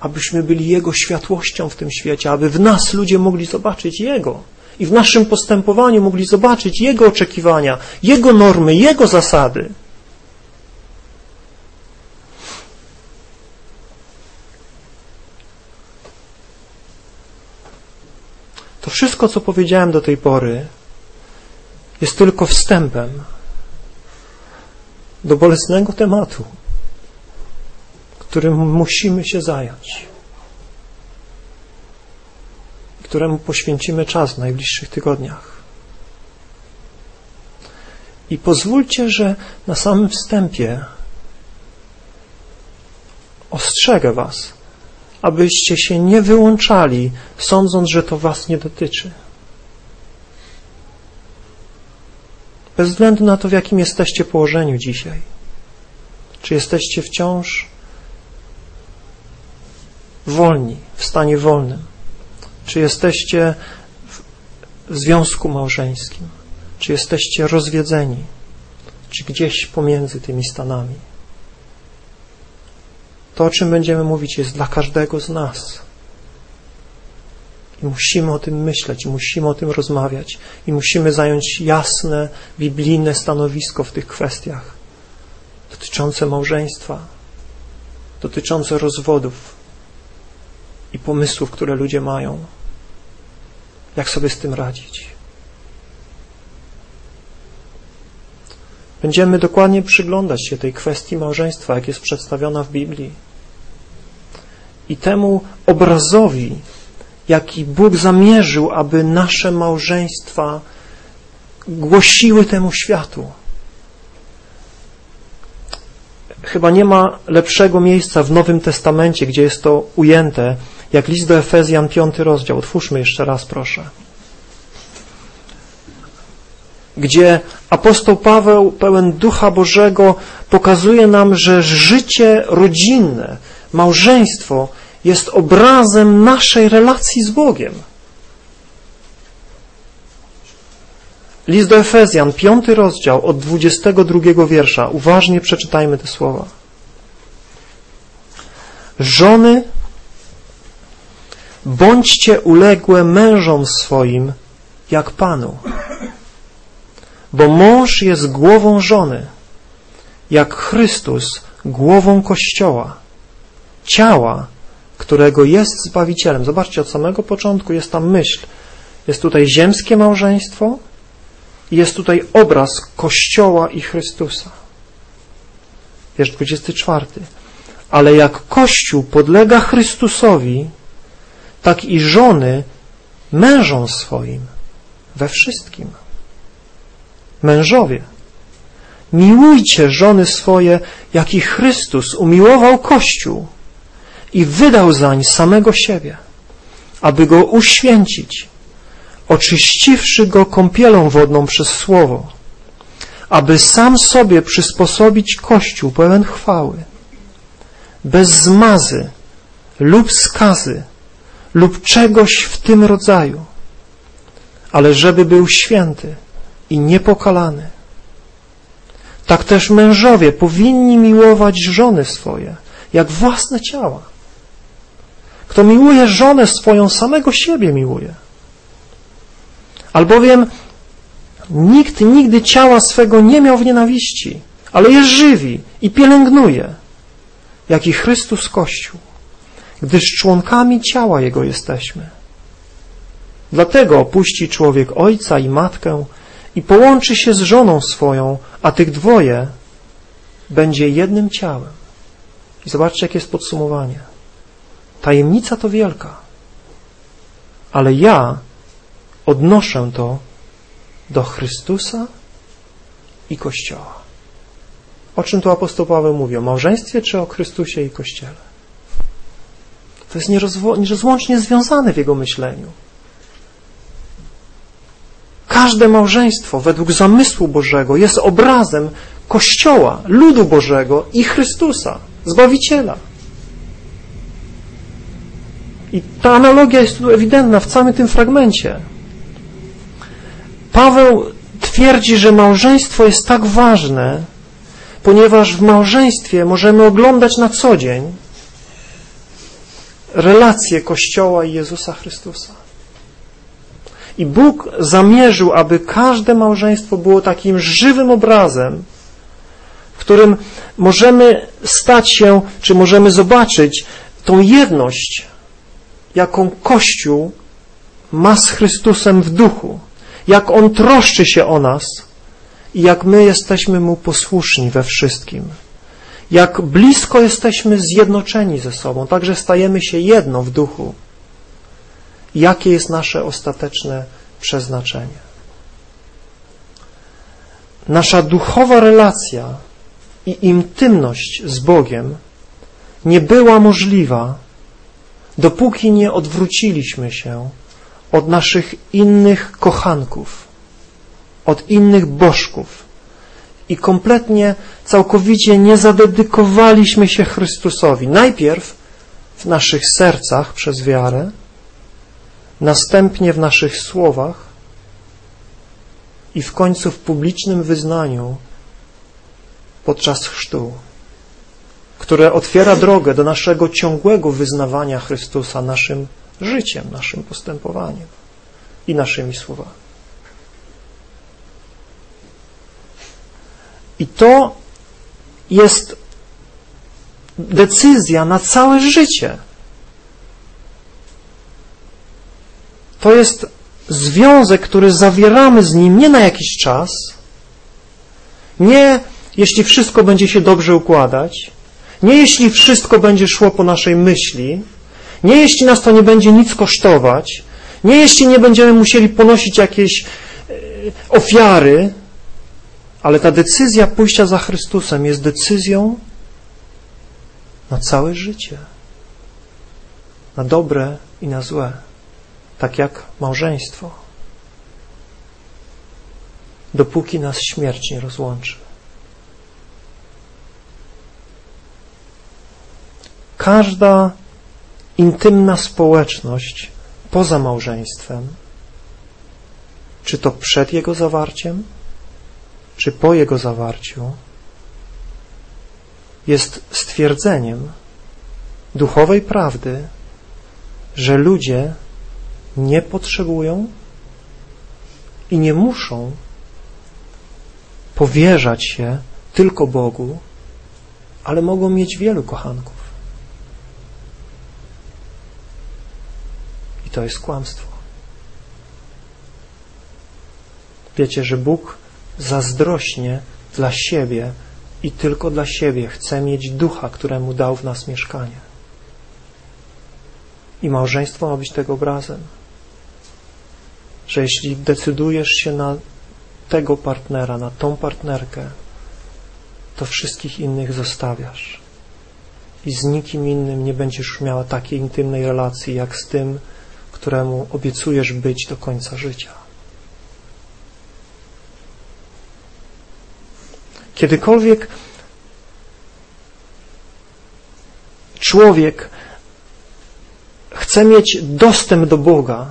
Speaker 1: abyśmy byli Jego światłością w tym świecie, aby w nas ludzie mogli zobaczyć Jego i w naszym postępowaniu mogli zobaczyć Jego oczekiwania, Jego normy, Jego zasady. To wszystko, co powiedziałem do tej pory, jest tylko wstępem do bolesnego tematu, którym musimy się zająć, któremu poświęcimy czas w najbliższych tygodniach. I pozwólcie, że na samym wstępie ostrzegę Was, abyście się nie wyłączali, sądząc, że to Was nie dotyczy. Bez względu na to, w jakim jesteście położeniu dzisiaj. Czy jesteście wciąż wolni, w stanie wolnym? Czy jesteście w związku małżeńskim? Czy jesteście rozwiedzeni? Czy gdzieś pomiędzy tymi stanami? To, o czym będziemy mówić, jest dla każdego z nas. I musimy o tym myśleć, i musimy o tym rozmawiać, i musimy zająć jasne, biblijne stanowisko w tych kwestiach dotyczące małżeństwa, dotyczące rozwodów i pomysłów, które ludzie mają. Jak sobie z tym radzić? Będziemy dokładnie przyglądać się tej kwestii małżeństwa, jak jest przedstawiona w Biblii. I temu obrazowi, jaki Bóg zamierzył, aby nasze małżeństwa głosiły temu światu. Chyba nie ma lepszego miejsca w Nowym Testamencie, gdzie jest to ujęte, jak list do Efezjan, piąty rozdział. Otwórzmy jeszcze raz, proszę. Gdzie apostoł Paweł, pełen Ducha Bożego, pokazuje nam, że życie rodzinne, małżeństwo jest obrazem naszej relacji z Bogiem. List do Efezjan, piąty rozdział, od 22 wiersza. Uważnie przeczytajmy te słowa. Żony, bądźcie uległe mężom swoim, jak Panu. Bo mąż jest głową żony, jak Chrystus głową Kościoła, ciała, którego jest Zbawicielem. Zobaczcie, od samego początku jest tam myśl. Jest tutaj ziemskie małżeństwo i jest tutaj obraz Kościoła i Chrystusa. Wiersz 24. Ale jak Kościół podlega Chrystusowi, tak i żony mężom swoim we wszystkim. Mężowie, miłujcie żony swoje, jak i Chrystus umiłował Kościół i wydał zań samego siebie, aby go uświęcić, oczyściwszy go kąpielą wodną przez Słowo, aby sam sobie przysposobić Kościół pełen chwały, bez zmazy lub skazy lub czegoś w tym rodzaju, ale żeby był święty i niepokalany. Tak też mężowie powinni miłować żony swoje, jak własne ciała. Kto miłuje żonę swoją, samego siebie miłuje. Albowiem nikt nigdy ciała swego nie miał w nienawiści, ale je żywi i pielęgnuje, jak i Chrystus Kościół, gdyż członkami ciała Jego jesteśmy. Dlatego opuści człowiek ojca i matkę i połączy się z żoną swoją, a tych dwoje będzie jednym ciałem. I zobaczcie, jakie jest podsumowanie. Tajemnica to wielka, ale ja odnoszę to do Chrystusa i Kościoła. O czym tu apostoł Paweł mówi? O małżeństwie czy o Chrystusie i Kościele? To jest nierozłącznie związane w jego myśleniu. Każde małżeństwo według zamysłu Bożego jest obrazem Kościoła, ludu Bożego i Chrystusa, Zbawiciela. I ta analogia jest tu ewidentna w całym tym fragmencie. Paweł twierdzi, że małżeństwo jest tak ważne, ponieważ w małżeństwie możemy oglądać na co dzień relacje Kościoła i Jezusa Chrystusa. I Bóg zamierzył, aby każde małżeństwo było takim żywym obrazem, w którym możemy stać się, czy możemy zobaczyć tą jedność, jaką Kościół ma z Chrystusem w duchu, jak On troszczy się o nas i jak my jesteśmy Mu posłuszni we wszystkim. Jak blisko jesteśmy zjednoczeni ze sobą, także stajemy się jedno w duchu jakie jest nasze ostateczne przeznaczenie. Nasza duchowa relacja i intymność z Bogiem nie była możliwa, dopóki nie odwróciliśmy się od naszych innych kochanków, od innych bożków i kompletnie, całkowicie nie zadedykowaliśmy się Chrystusowi. Najpierw w naszych sercach przez wiarę, następnie w naszych słowach i w końcu w publicznym wyznaniu podczas chrztu, które otwiera drogę do naszego ciągłego wyznawania Chrystusa naszym życiem, naszym postępowaniem i naszymi słowami. I to jest decyzja na całe życie. To jest związek, który zawieramy z Nim nie na jakiś czas, nie jeśli wszystko będzie się dobrze układać, nie jeśli wszystko będzie szło po naszej myśli, nie jeśli nas to nie będzie nic kosztować, nie jeśli nie będziemy musieli ponosić jakiejś e, ofiary, ale ta decyzja pójścia za Chrystusem jest decyzją na całe życie, na dobre i na złe. Tak jak małżeństwo, dopóki nas śmierć nie rozłączy. Każda intymna społeczność poza małżeństwem, czy to przed jego zawarciem, czy po jego zawarciu, jest stwierdzeniem duchowej prawdy, że ludzie nie potrzebują i nie muszą powierzać się tylko Bogu, ale mogą mieć wielu kochanków. I to jest kłamstwo. Wiecie, że Bóg zazdrośnie dla siebie i tylko dla siebie chce mieć ducha, któremu dał w nas mieszkanie. I małżeństwo ma być tego obrazem że jeśli decydujesz się na tego partnera, na tą partnerkę, to wszystkich innych zostawiasz. I z nikim innym nie będziesz już miała takiej intymnej relacji, jak z tym, któremu obiecujesz być do końca życia. Kiedykolwiek człowiek chce mieć dostęp do Boga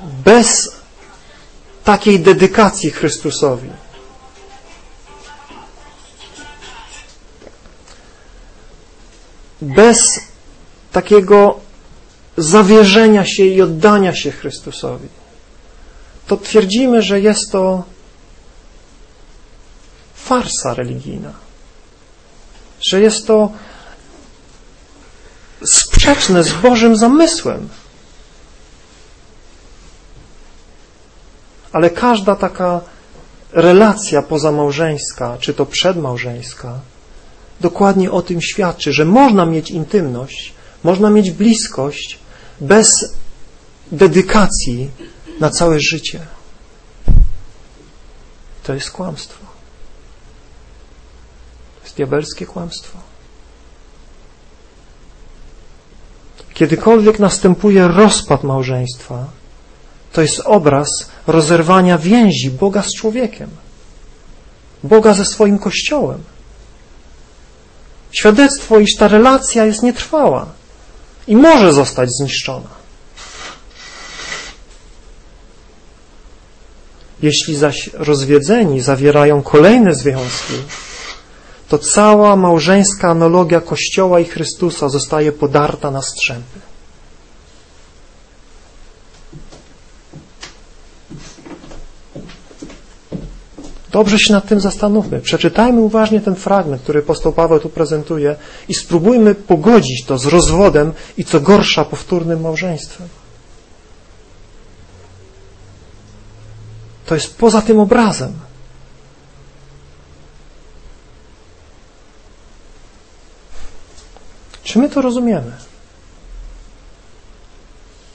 Speaker 1: bez takiej dedykacji Chrystusowi. Bez takiego zawierzenia się i oddania się Chrystusowi, to twierdzimy, że jest to farsa religijna, że jest to sprzeczne z Bożym zamysłem. Ale każda taka relacja pozamałżeńska, czy to przedmałżeńska, dokładnie o tym świadczy, że można mieć intymność, można mieć bliskość bez dedykacji na całe życie. To jest kłamstwo. Jest diabelskie kłamstwo. Kiedykolwiek następuje rozpad małżeństwa, to jest obraz rozerwania więzi Boga z człowiekiem, Boga ze swoim Kościołem. Świadectwo, iż ta relacja jest nietrwała i może zostać zniszczona. Jeśli zaś rozwiedzeni zawierają kolejne związki, to cała małżeńska analogia Kościoła i Chrystusa zostaje podarta na strzępy. Dobrze się nad tym zastanówmy. Przeczytajmy uważnie ten fragment, który apostoł Paweł tu prezentuje i spróbujmy pogodzić to z rozwodem i co gorsza powtórnym małżeństwem. To jest poza tym obrazem. Czy my to rozumiemy?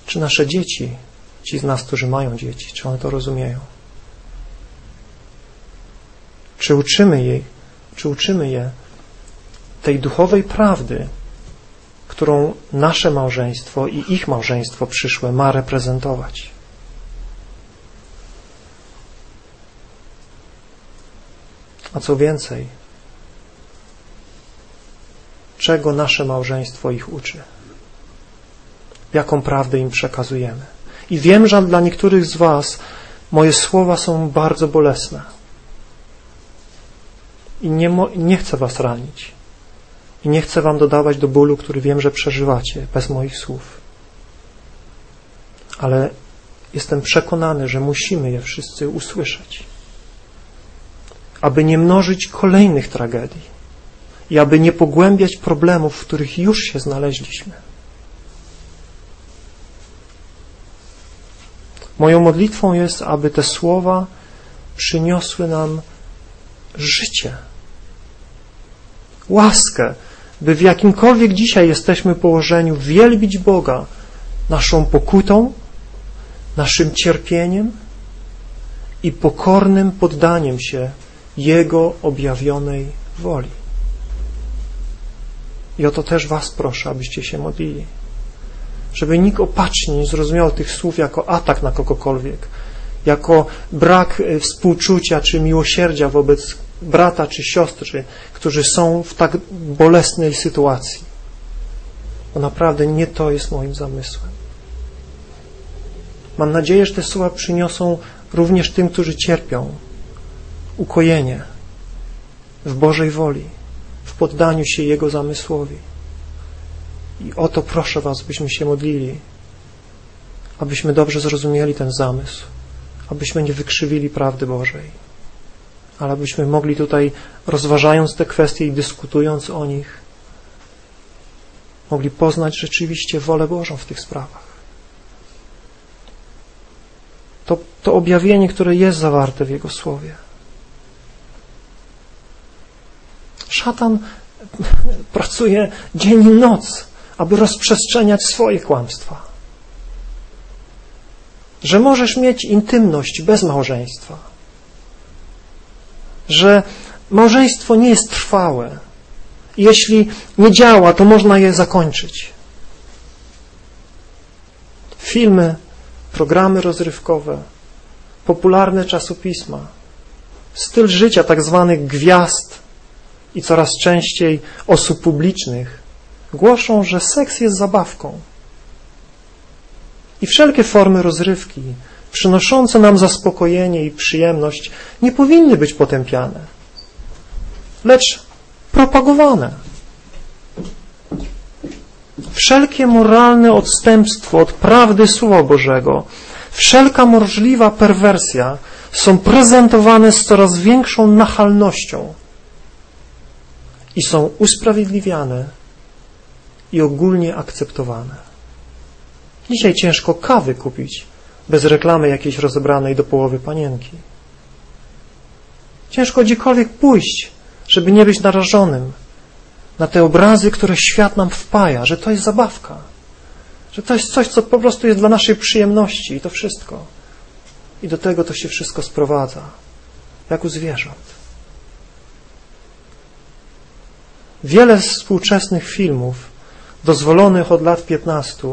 Speaker 1: Czy nasze dzieci, ci z nas, którzy mają dzieci, czy one to rozumieją? Czy uczymy jej, czy uczymy je tej duchowej prawdy, którą nasze małżeństwo i ich małżeństwo przyszłe ma reprezentować? A co więcej, czego nasze małżeństwo ich uczy? Jaką prawdę im przekazujemy? I wiem, że dla niektórych z Was moje słowa są bardzo bolesne. I nie, nie chcę Was ranić. I nie chcę Wam dodawać do bólu, który wiem, że przeżywacie bez moich słów. Ale jestem przekonany, że musimy je wszyscy usłyszeć aby nie mnożyć kolejnych tragedii i aby nie pogłębiać problemów, w których już się znaleźliśmy. Moją modlitwą jest, aby te słowa przyniosły nam życie, łaskę, by w jakimkolwiek dzisiaj jesteśmy położeniu wielbić Boga naszą pokutą, naszym cierpieniem i pokornym poddaniem się jego objawionej woli. I o to też Was proszę, abyście się modlili. Żeby nikt opacznie nie zrozumiał tych słów jako atak na kogokolwiek, jako brak e, współczucia czy miłosierdzia wobec brata czy siostry, którzy są w tak bolesnej sytuacji. Bo naprawdę nie to jest moim zamysłem. Mam nadzieję, że te słowa przyniosą również tym, którzy cierpią, ukojenie w Bożej woli, poddaniu się Jego zamysłowi. I o to proszę Was, byśmy się modlili, abyśmy dobrze zrozumieli ten zamysł, abyśmy nie wykrzywili prawdy Bożej, ale abyśmy mogli tutaj, rozważając te kwestie i dyskutując o nich, mogli poznać rzeczywiście wolę Bożą w tych sprawach. To, to objawienie, które jest zawarte w Jego Słowie. Szatan pracuje dzień i noc, aby rozprzestrzeniać swoje kłamstwa. Że możesz mieć intymność bez małżeństwa. Że małżeństwo nie jest trwałe. Jeśli nie działa, to można je zakończyć. Filmy, programy rozrywkowe, popularne czasopisma, styl życia tak zwanych gwiazd i coraz częściej osób publicznych głoszą, że seks jest zabawką. I wszelkie formy rozrywki, przynoszące nam zaspokojenie i przyjemność, nie powinny być potępiane, lecz propagowane. wszelkie moralne odstępstwo od prawdy Słowa Bożego, wszelka możliwa perwersja są prezentowane z coraz większą nachalnością i są usprawiedliwiane i ogólnie akceptowane. Dzisiaj ciężko kawy kupić bez reklamy jakiejś rozebranej do połowy panienki. Ciężko gdziekolwiek pójść, żeby nie być narażonym na te obrazy, które świat nam wpaja, że to jest zabawka, że to jest coś, co po prostu jest dla naszej przyjemności i to wszystko. I do tego to się wszystko sprowadza, jak u zwierząt. Wiele współczesnych filmów, dozwolonych od lat 15,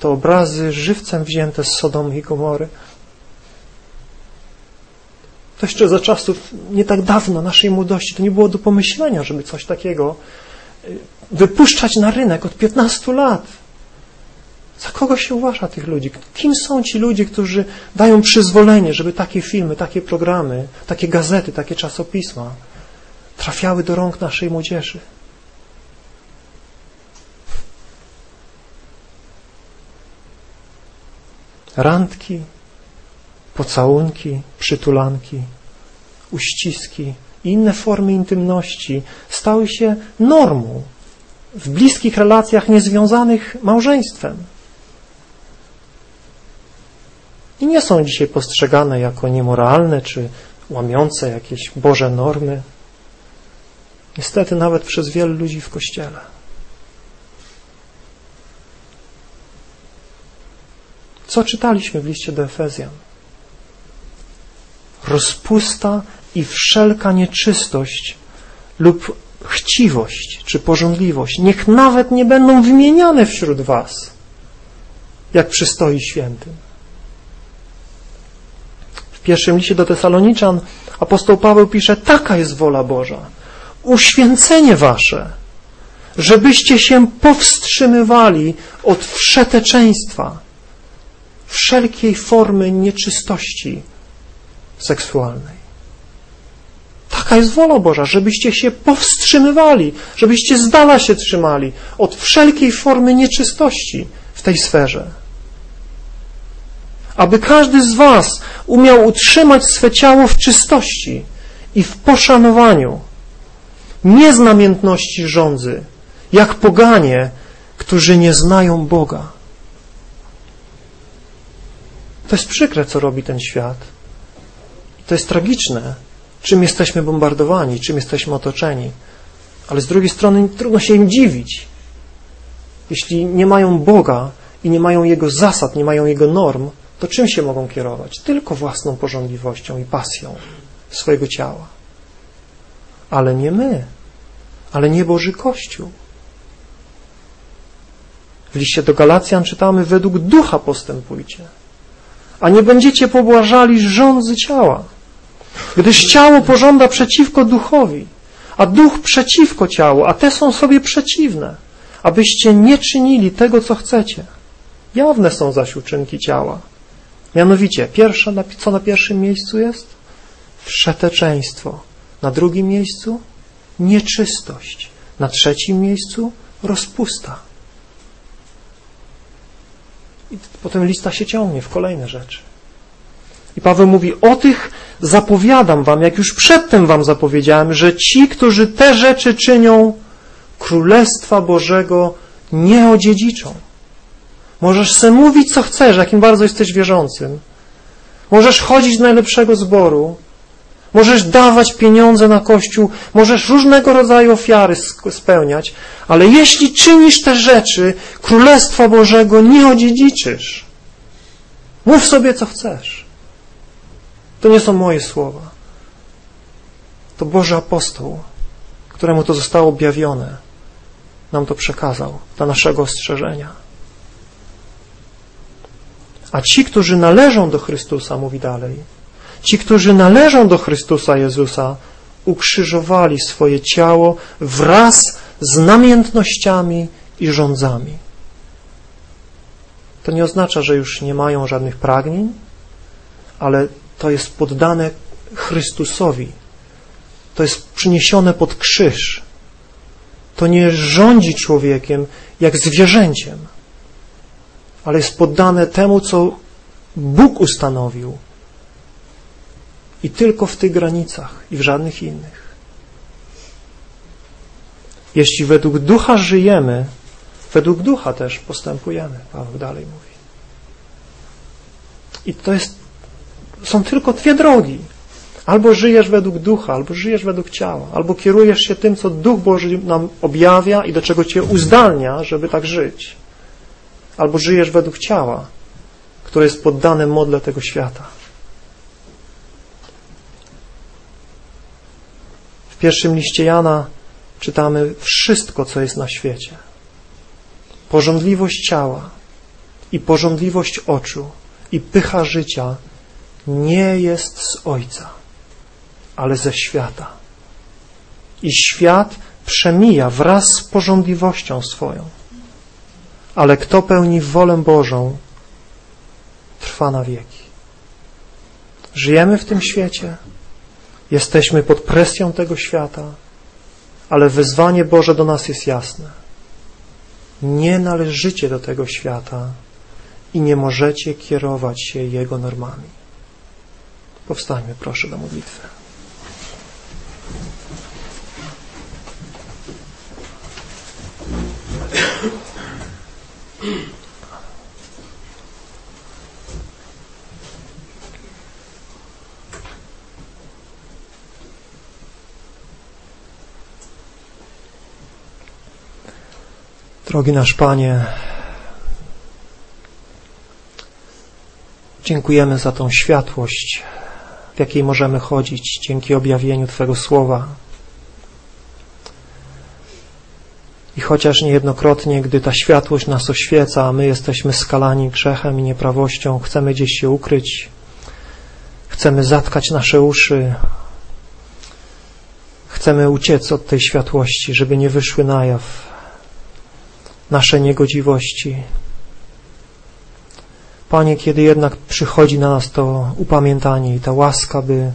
Speaker 1: to obrazy żywcem wzięte z Sodomu i Gomory. To jeszcze za czasów nie tak dawno, naszej młodości, to nie było do pomyślenia, żeby coś takiego y, wypuszczać na rynek od 15 lat. Za kogo się uważa tych ludzi? Kim są ci ludzie, którzy dają przyzwolenie, żeby takie filmy, takie programy, takie gazety, takie czasopisma trafiały do rąk naszej młodzieży? Randki, pocałunki, przytulanki, uściski i inne formy intymności stały się normą w bliskich relacjach niezwiązanych małżeństwem. I nie są dzisiaj postrzegane jako niemoralne czy łamiące jakieś Boże normy. Niestety nawet przez wielu ludzi w Kościele. Co czytaliśmy w liście do Efezjan? Rozpusta i wszelka nieczystość lub chciwość czy pożądliwość niech nawet nie będą wymieniane wśród was, jak przystoi świętym. W pierwszym liście do Tesaloniczan apostoł Paweł pisze, taka jest wola Boża, uświęcenie wasze, żebyście się powstrzymywali od wszeteczeństwa, wszelkiej formy nieczystości seksualnej. Taka jest wola Boża, żebyście się powstrzymywali, żebyście z dala się trzymali od wszelkiej formy nieczystości w tej sferze. Aby każdy z Was umiał utrzymać swe ciało w czystości i w poszanowaniu, nie z namiętności jak poganie, którzy nie znają Boga. To jest przykre, co robi ten świat. To jest tragiczne, czym jesteśmy bombardowani, czym jesteśmy otoczeni. Ale z drugiej strony trudno się im dziwić. Jeśli nie mają Boga i nie mają Jego zasad, nie mają Jego norm, to czym się mogą kierować? Tylko własną porządliwością i pasją swojego ciała. Ale nie my, ale nie Boży Kościół. W liście do Galacjan czytamy, według ducha postępujcie, a nie będziecie pobłażali rządzy ciała. Gdyż ciało pożąda przeciwko duchowi, a duch przeciwko ciału, a te są sobie przeciwne, abyście nie czynili tego, co chcecie. Jawne są zaś uczynki ciała. Mianowicie, pierwsza, co na pierwszym miejscu jest? Wszeteczeństwo. Na drugim miejscu? Nieczystość. Na trzecim miejscu? Rozpusta. I potem lista się ciągnie w kolejne rzeczy. I Paweł mówi, o tych zapowiadam wam, jak już przedtem wam zapowiedziałem, że ci, którzy te rzeczy czynią, Królestwa Bożego nie odziedziczą. Możesz sobie mówić, co chcesz, jakim bardzo jesteś wierzącym. Możesz chodzić do najlepszego zboru. Możesz dawać pieniądze na Kościół. Możesz różnego rodzaju ofiary spełniać. Ale jeśli czynisz te rzeczy, Królestwa Bożego nie odziedziczysz. Mów sobie, co chcesz. To nie są moje słowa. To Boży apostoł, któremu to zostało objawione, nam to przekazał dla naszego ostrzeżenia. A ci, którzy należą do Chrystusa, mówi dalej, ci, którzy należą do Chrystusa Jezusa, ukrzyżowali swoje ciało wraz z namiętnościami i rządzami. To nie oznacza, że już nie mają żadnych pragnień, ale to jest poddane Chrystusowi. To jest przyniesione pod krzyż. to nie rządzi człowiekiem jak zwierzęciem, ale jest poddane temu, co Bóg ustanowił. I tylko w tych granicach i w żadnych innych. Jeśli według ducha żyjemy, według ducha też postępujemy, Paweł dalej mówi. I to jest, są tylko dwie drogi. Albo żyjesz według ducha, albo żyjesz według ciała, albo kierujesz się tym, co Duch Boży nam objawia i do czego cię uzdalnia, żeby tak żyć. Albo żyjesz według ciała, które jest poddane modle tego świata. Pierwszym liście Jana czytamy wszystko, co jest na świecie. Porządliwość ciała i porządliwość oczu i pycha życia nie jest z Ojca, ale ze świata. I świat przemija wraz z porządliwością swoją. Ale kto pełni wolę Bożą, trwa na wieki. Żyjemy w tym świecie, jesteśmy pod presją tego świata, ale wezwanie Boże do nas jest jasne. Nie należycie do tego świata i nie możecie kierować się Jego normami. Powstańmy proszę do modlitwy. Drogi nasz Panie, dziękujemy za tą światłość, w jakiej możemy chodzić dzięki objawieniu Twego Słowa. I chociaż niejednokrotnie, gdy ta światłość nas oświeca, a my jesteśmy skalani grzechem i nieprawością, chcemy gdzieś się ukryć, chcemy zatkać nasze uszy, chcemy uciec od tej światłości, żeby nie wyszły na jaw nasze niegodziwości. Panie, kiedy jednak przychodzi na nas to upamiętanie i ta łaska, by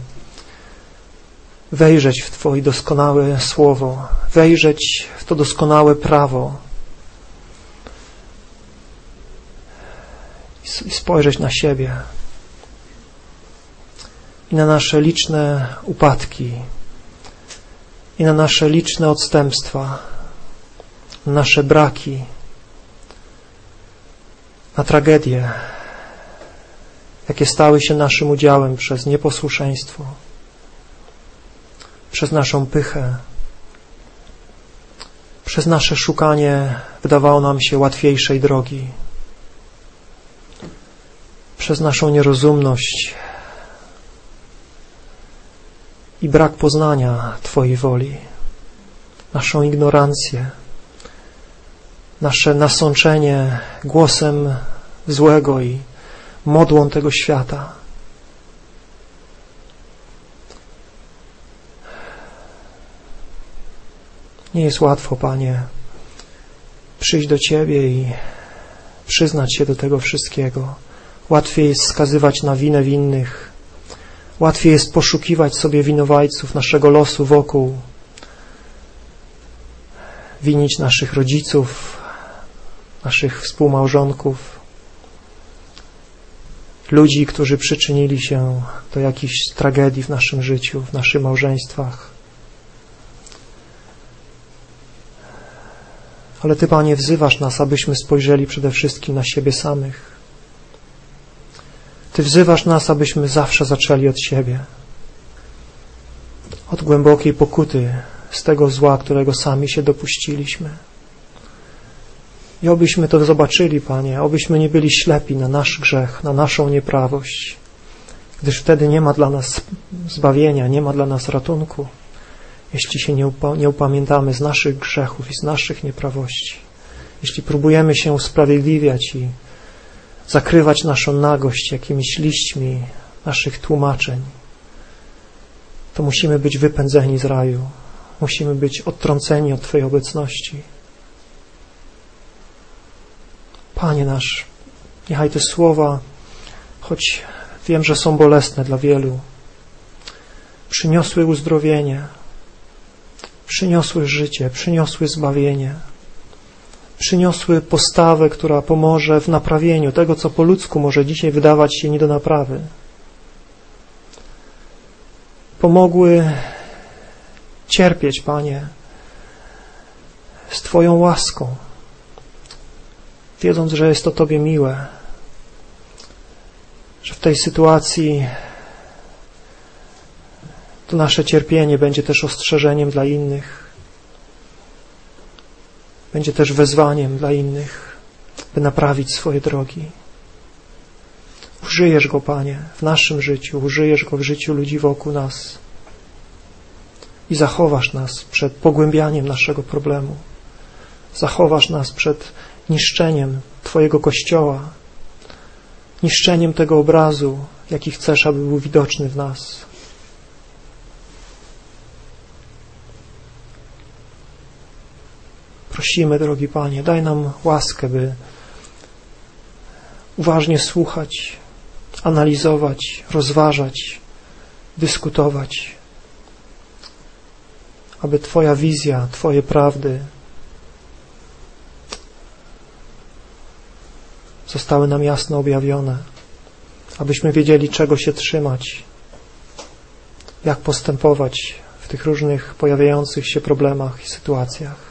Speaker 1: wejrzeć w Twoje doskonałe słowo, wejrzeć w to doskonałe prawo i spojrzeć na siebie i na nasze liczne upadki i na nasze liczne odstępstwa, nasze braki, na tragedie, jakie stały się naszym udziałem przez nieposłuszeństwo, przez naszą pychę, przez nasze szukanie wydawało nam się łatwiejszej drogi, przez naszą nierozumność i brak poznania Twojej woli, naszą ignorancję, nasze nasączenie głosem złego i modłą tego świata. Nie jest łatwo, Panie, przyjść do Ciebie i przyznać się do tego wszystkiego. Łatwiej jest skazywać na winę winnych. Łatwiej jest poszukiwać sobie winowajców naszego losu wokół. Winić naszych rodziców, naszych współmałżonków, ludzi, którzy przyczynili się do jakichś tragedii w naszym życiu, w naszych małżeństwach. Ale Ty, Panie, wzywasz nas, abyśmy spojrzeli przede wszystkim na siebie samych. Ty wzywasz nas, abyśmy zawsze zaczęli od siebie, od głębokiej pokuty z tego zła, którego sami się dopuściliśmy. I obyśmy to zobaczyli, Panie, obyśmy nie byli ślepi na nasz grzech, na naszą nieprawość, gdyż wtedy nie ma dla nas zbawienia, nie ma dla nas ratunku, jeśli się nie, upa nie upamiętamy z naszych grzechów i z naszych nieprawości. Jeśli próbujemy się usprawiedliwiać i zakrywać naszą nagość jakimiś liśćmi naszych tłumaczeń, to musimy być wypędzeni z raju, musimy być odtrąceni od Twojej obecności. Panie nasz, niechaj te słowa, choć wiem, że są bolesne dla wielu, przyniosły uzdrowienie, przyniosły życie, przyniosły zbawienie, przyniosły postawę, która pomoże w naprawieniu tego, co po ludzku może dzisiaj wydawać się nie do naprawy. Pomogły cierpieć, Panie, z Twoją łaską, wiedząc, że jest to Tobie miłe, że w tej sytuacji to nasze cierpienie będzie też ostrzeżeniem dla innych, będzie też wezwaniem dla innych, by naprawić swoje drogi. Użyjesz Go, Panie, w naszym życiu, użyjesz Go w życiu ludzi wokół nas i zachowasz nas przed pogłębianiem naszego problemu. Zachowasz nas przed niszczeniem Twojego Kościoła, niszczeniem tego obrazu, jaki chcesz, aby był widoczny w nas. Prosimy, drogi Panie, daj nam łaskę, by uważnie słuchać, analizować, rozważać, dyskutować, aby Twoja wizja, Twoje prawdy zostały nam jasno objawione, abyśmy wiedzieli, czego się trzymać, jak postępować w tych różnych pojawiających się problemach i sytuacjach.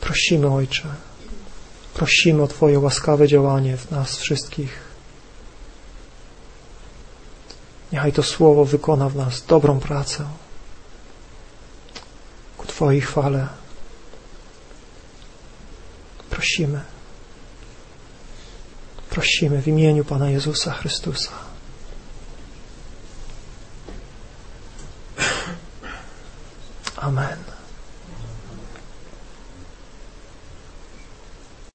Speaker 1: Prosimy, Ojcze, prosimy o Twoje łaskawe działanie w nas wszystkich. Niechaj to Słowo wykona w nas dobrą pracę ku Twojej chwale. Prosimy. Prosimy w imieniu Pana Jezusa Chrystusa. Amen.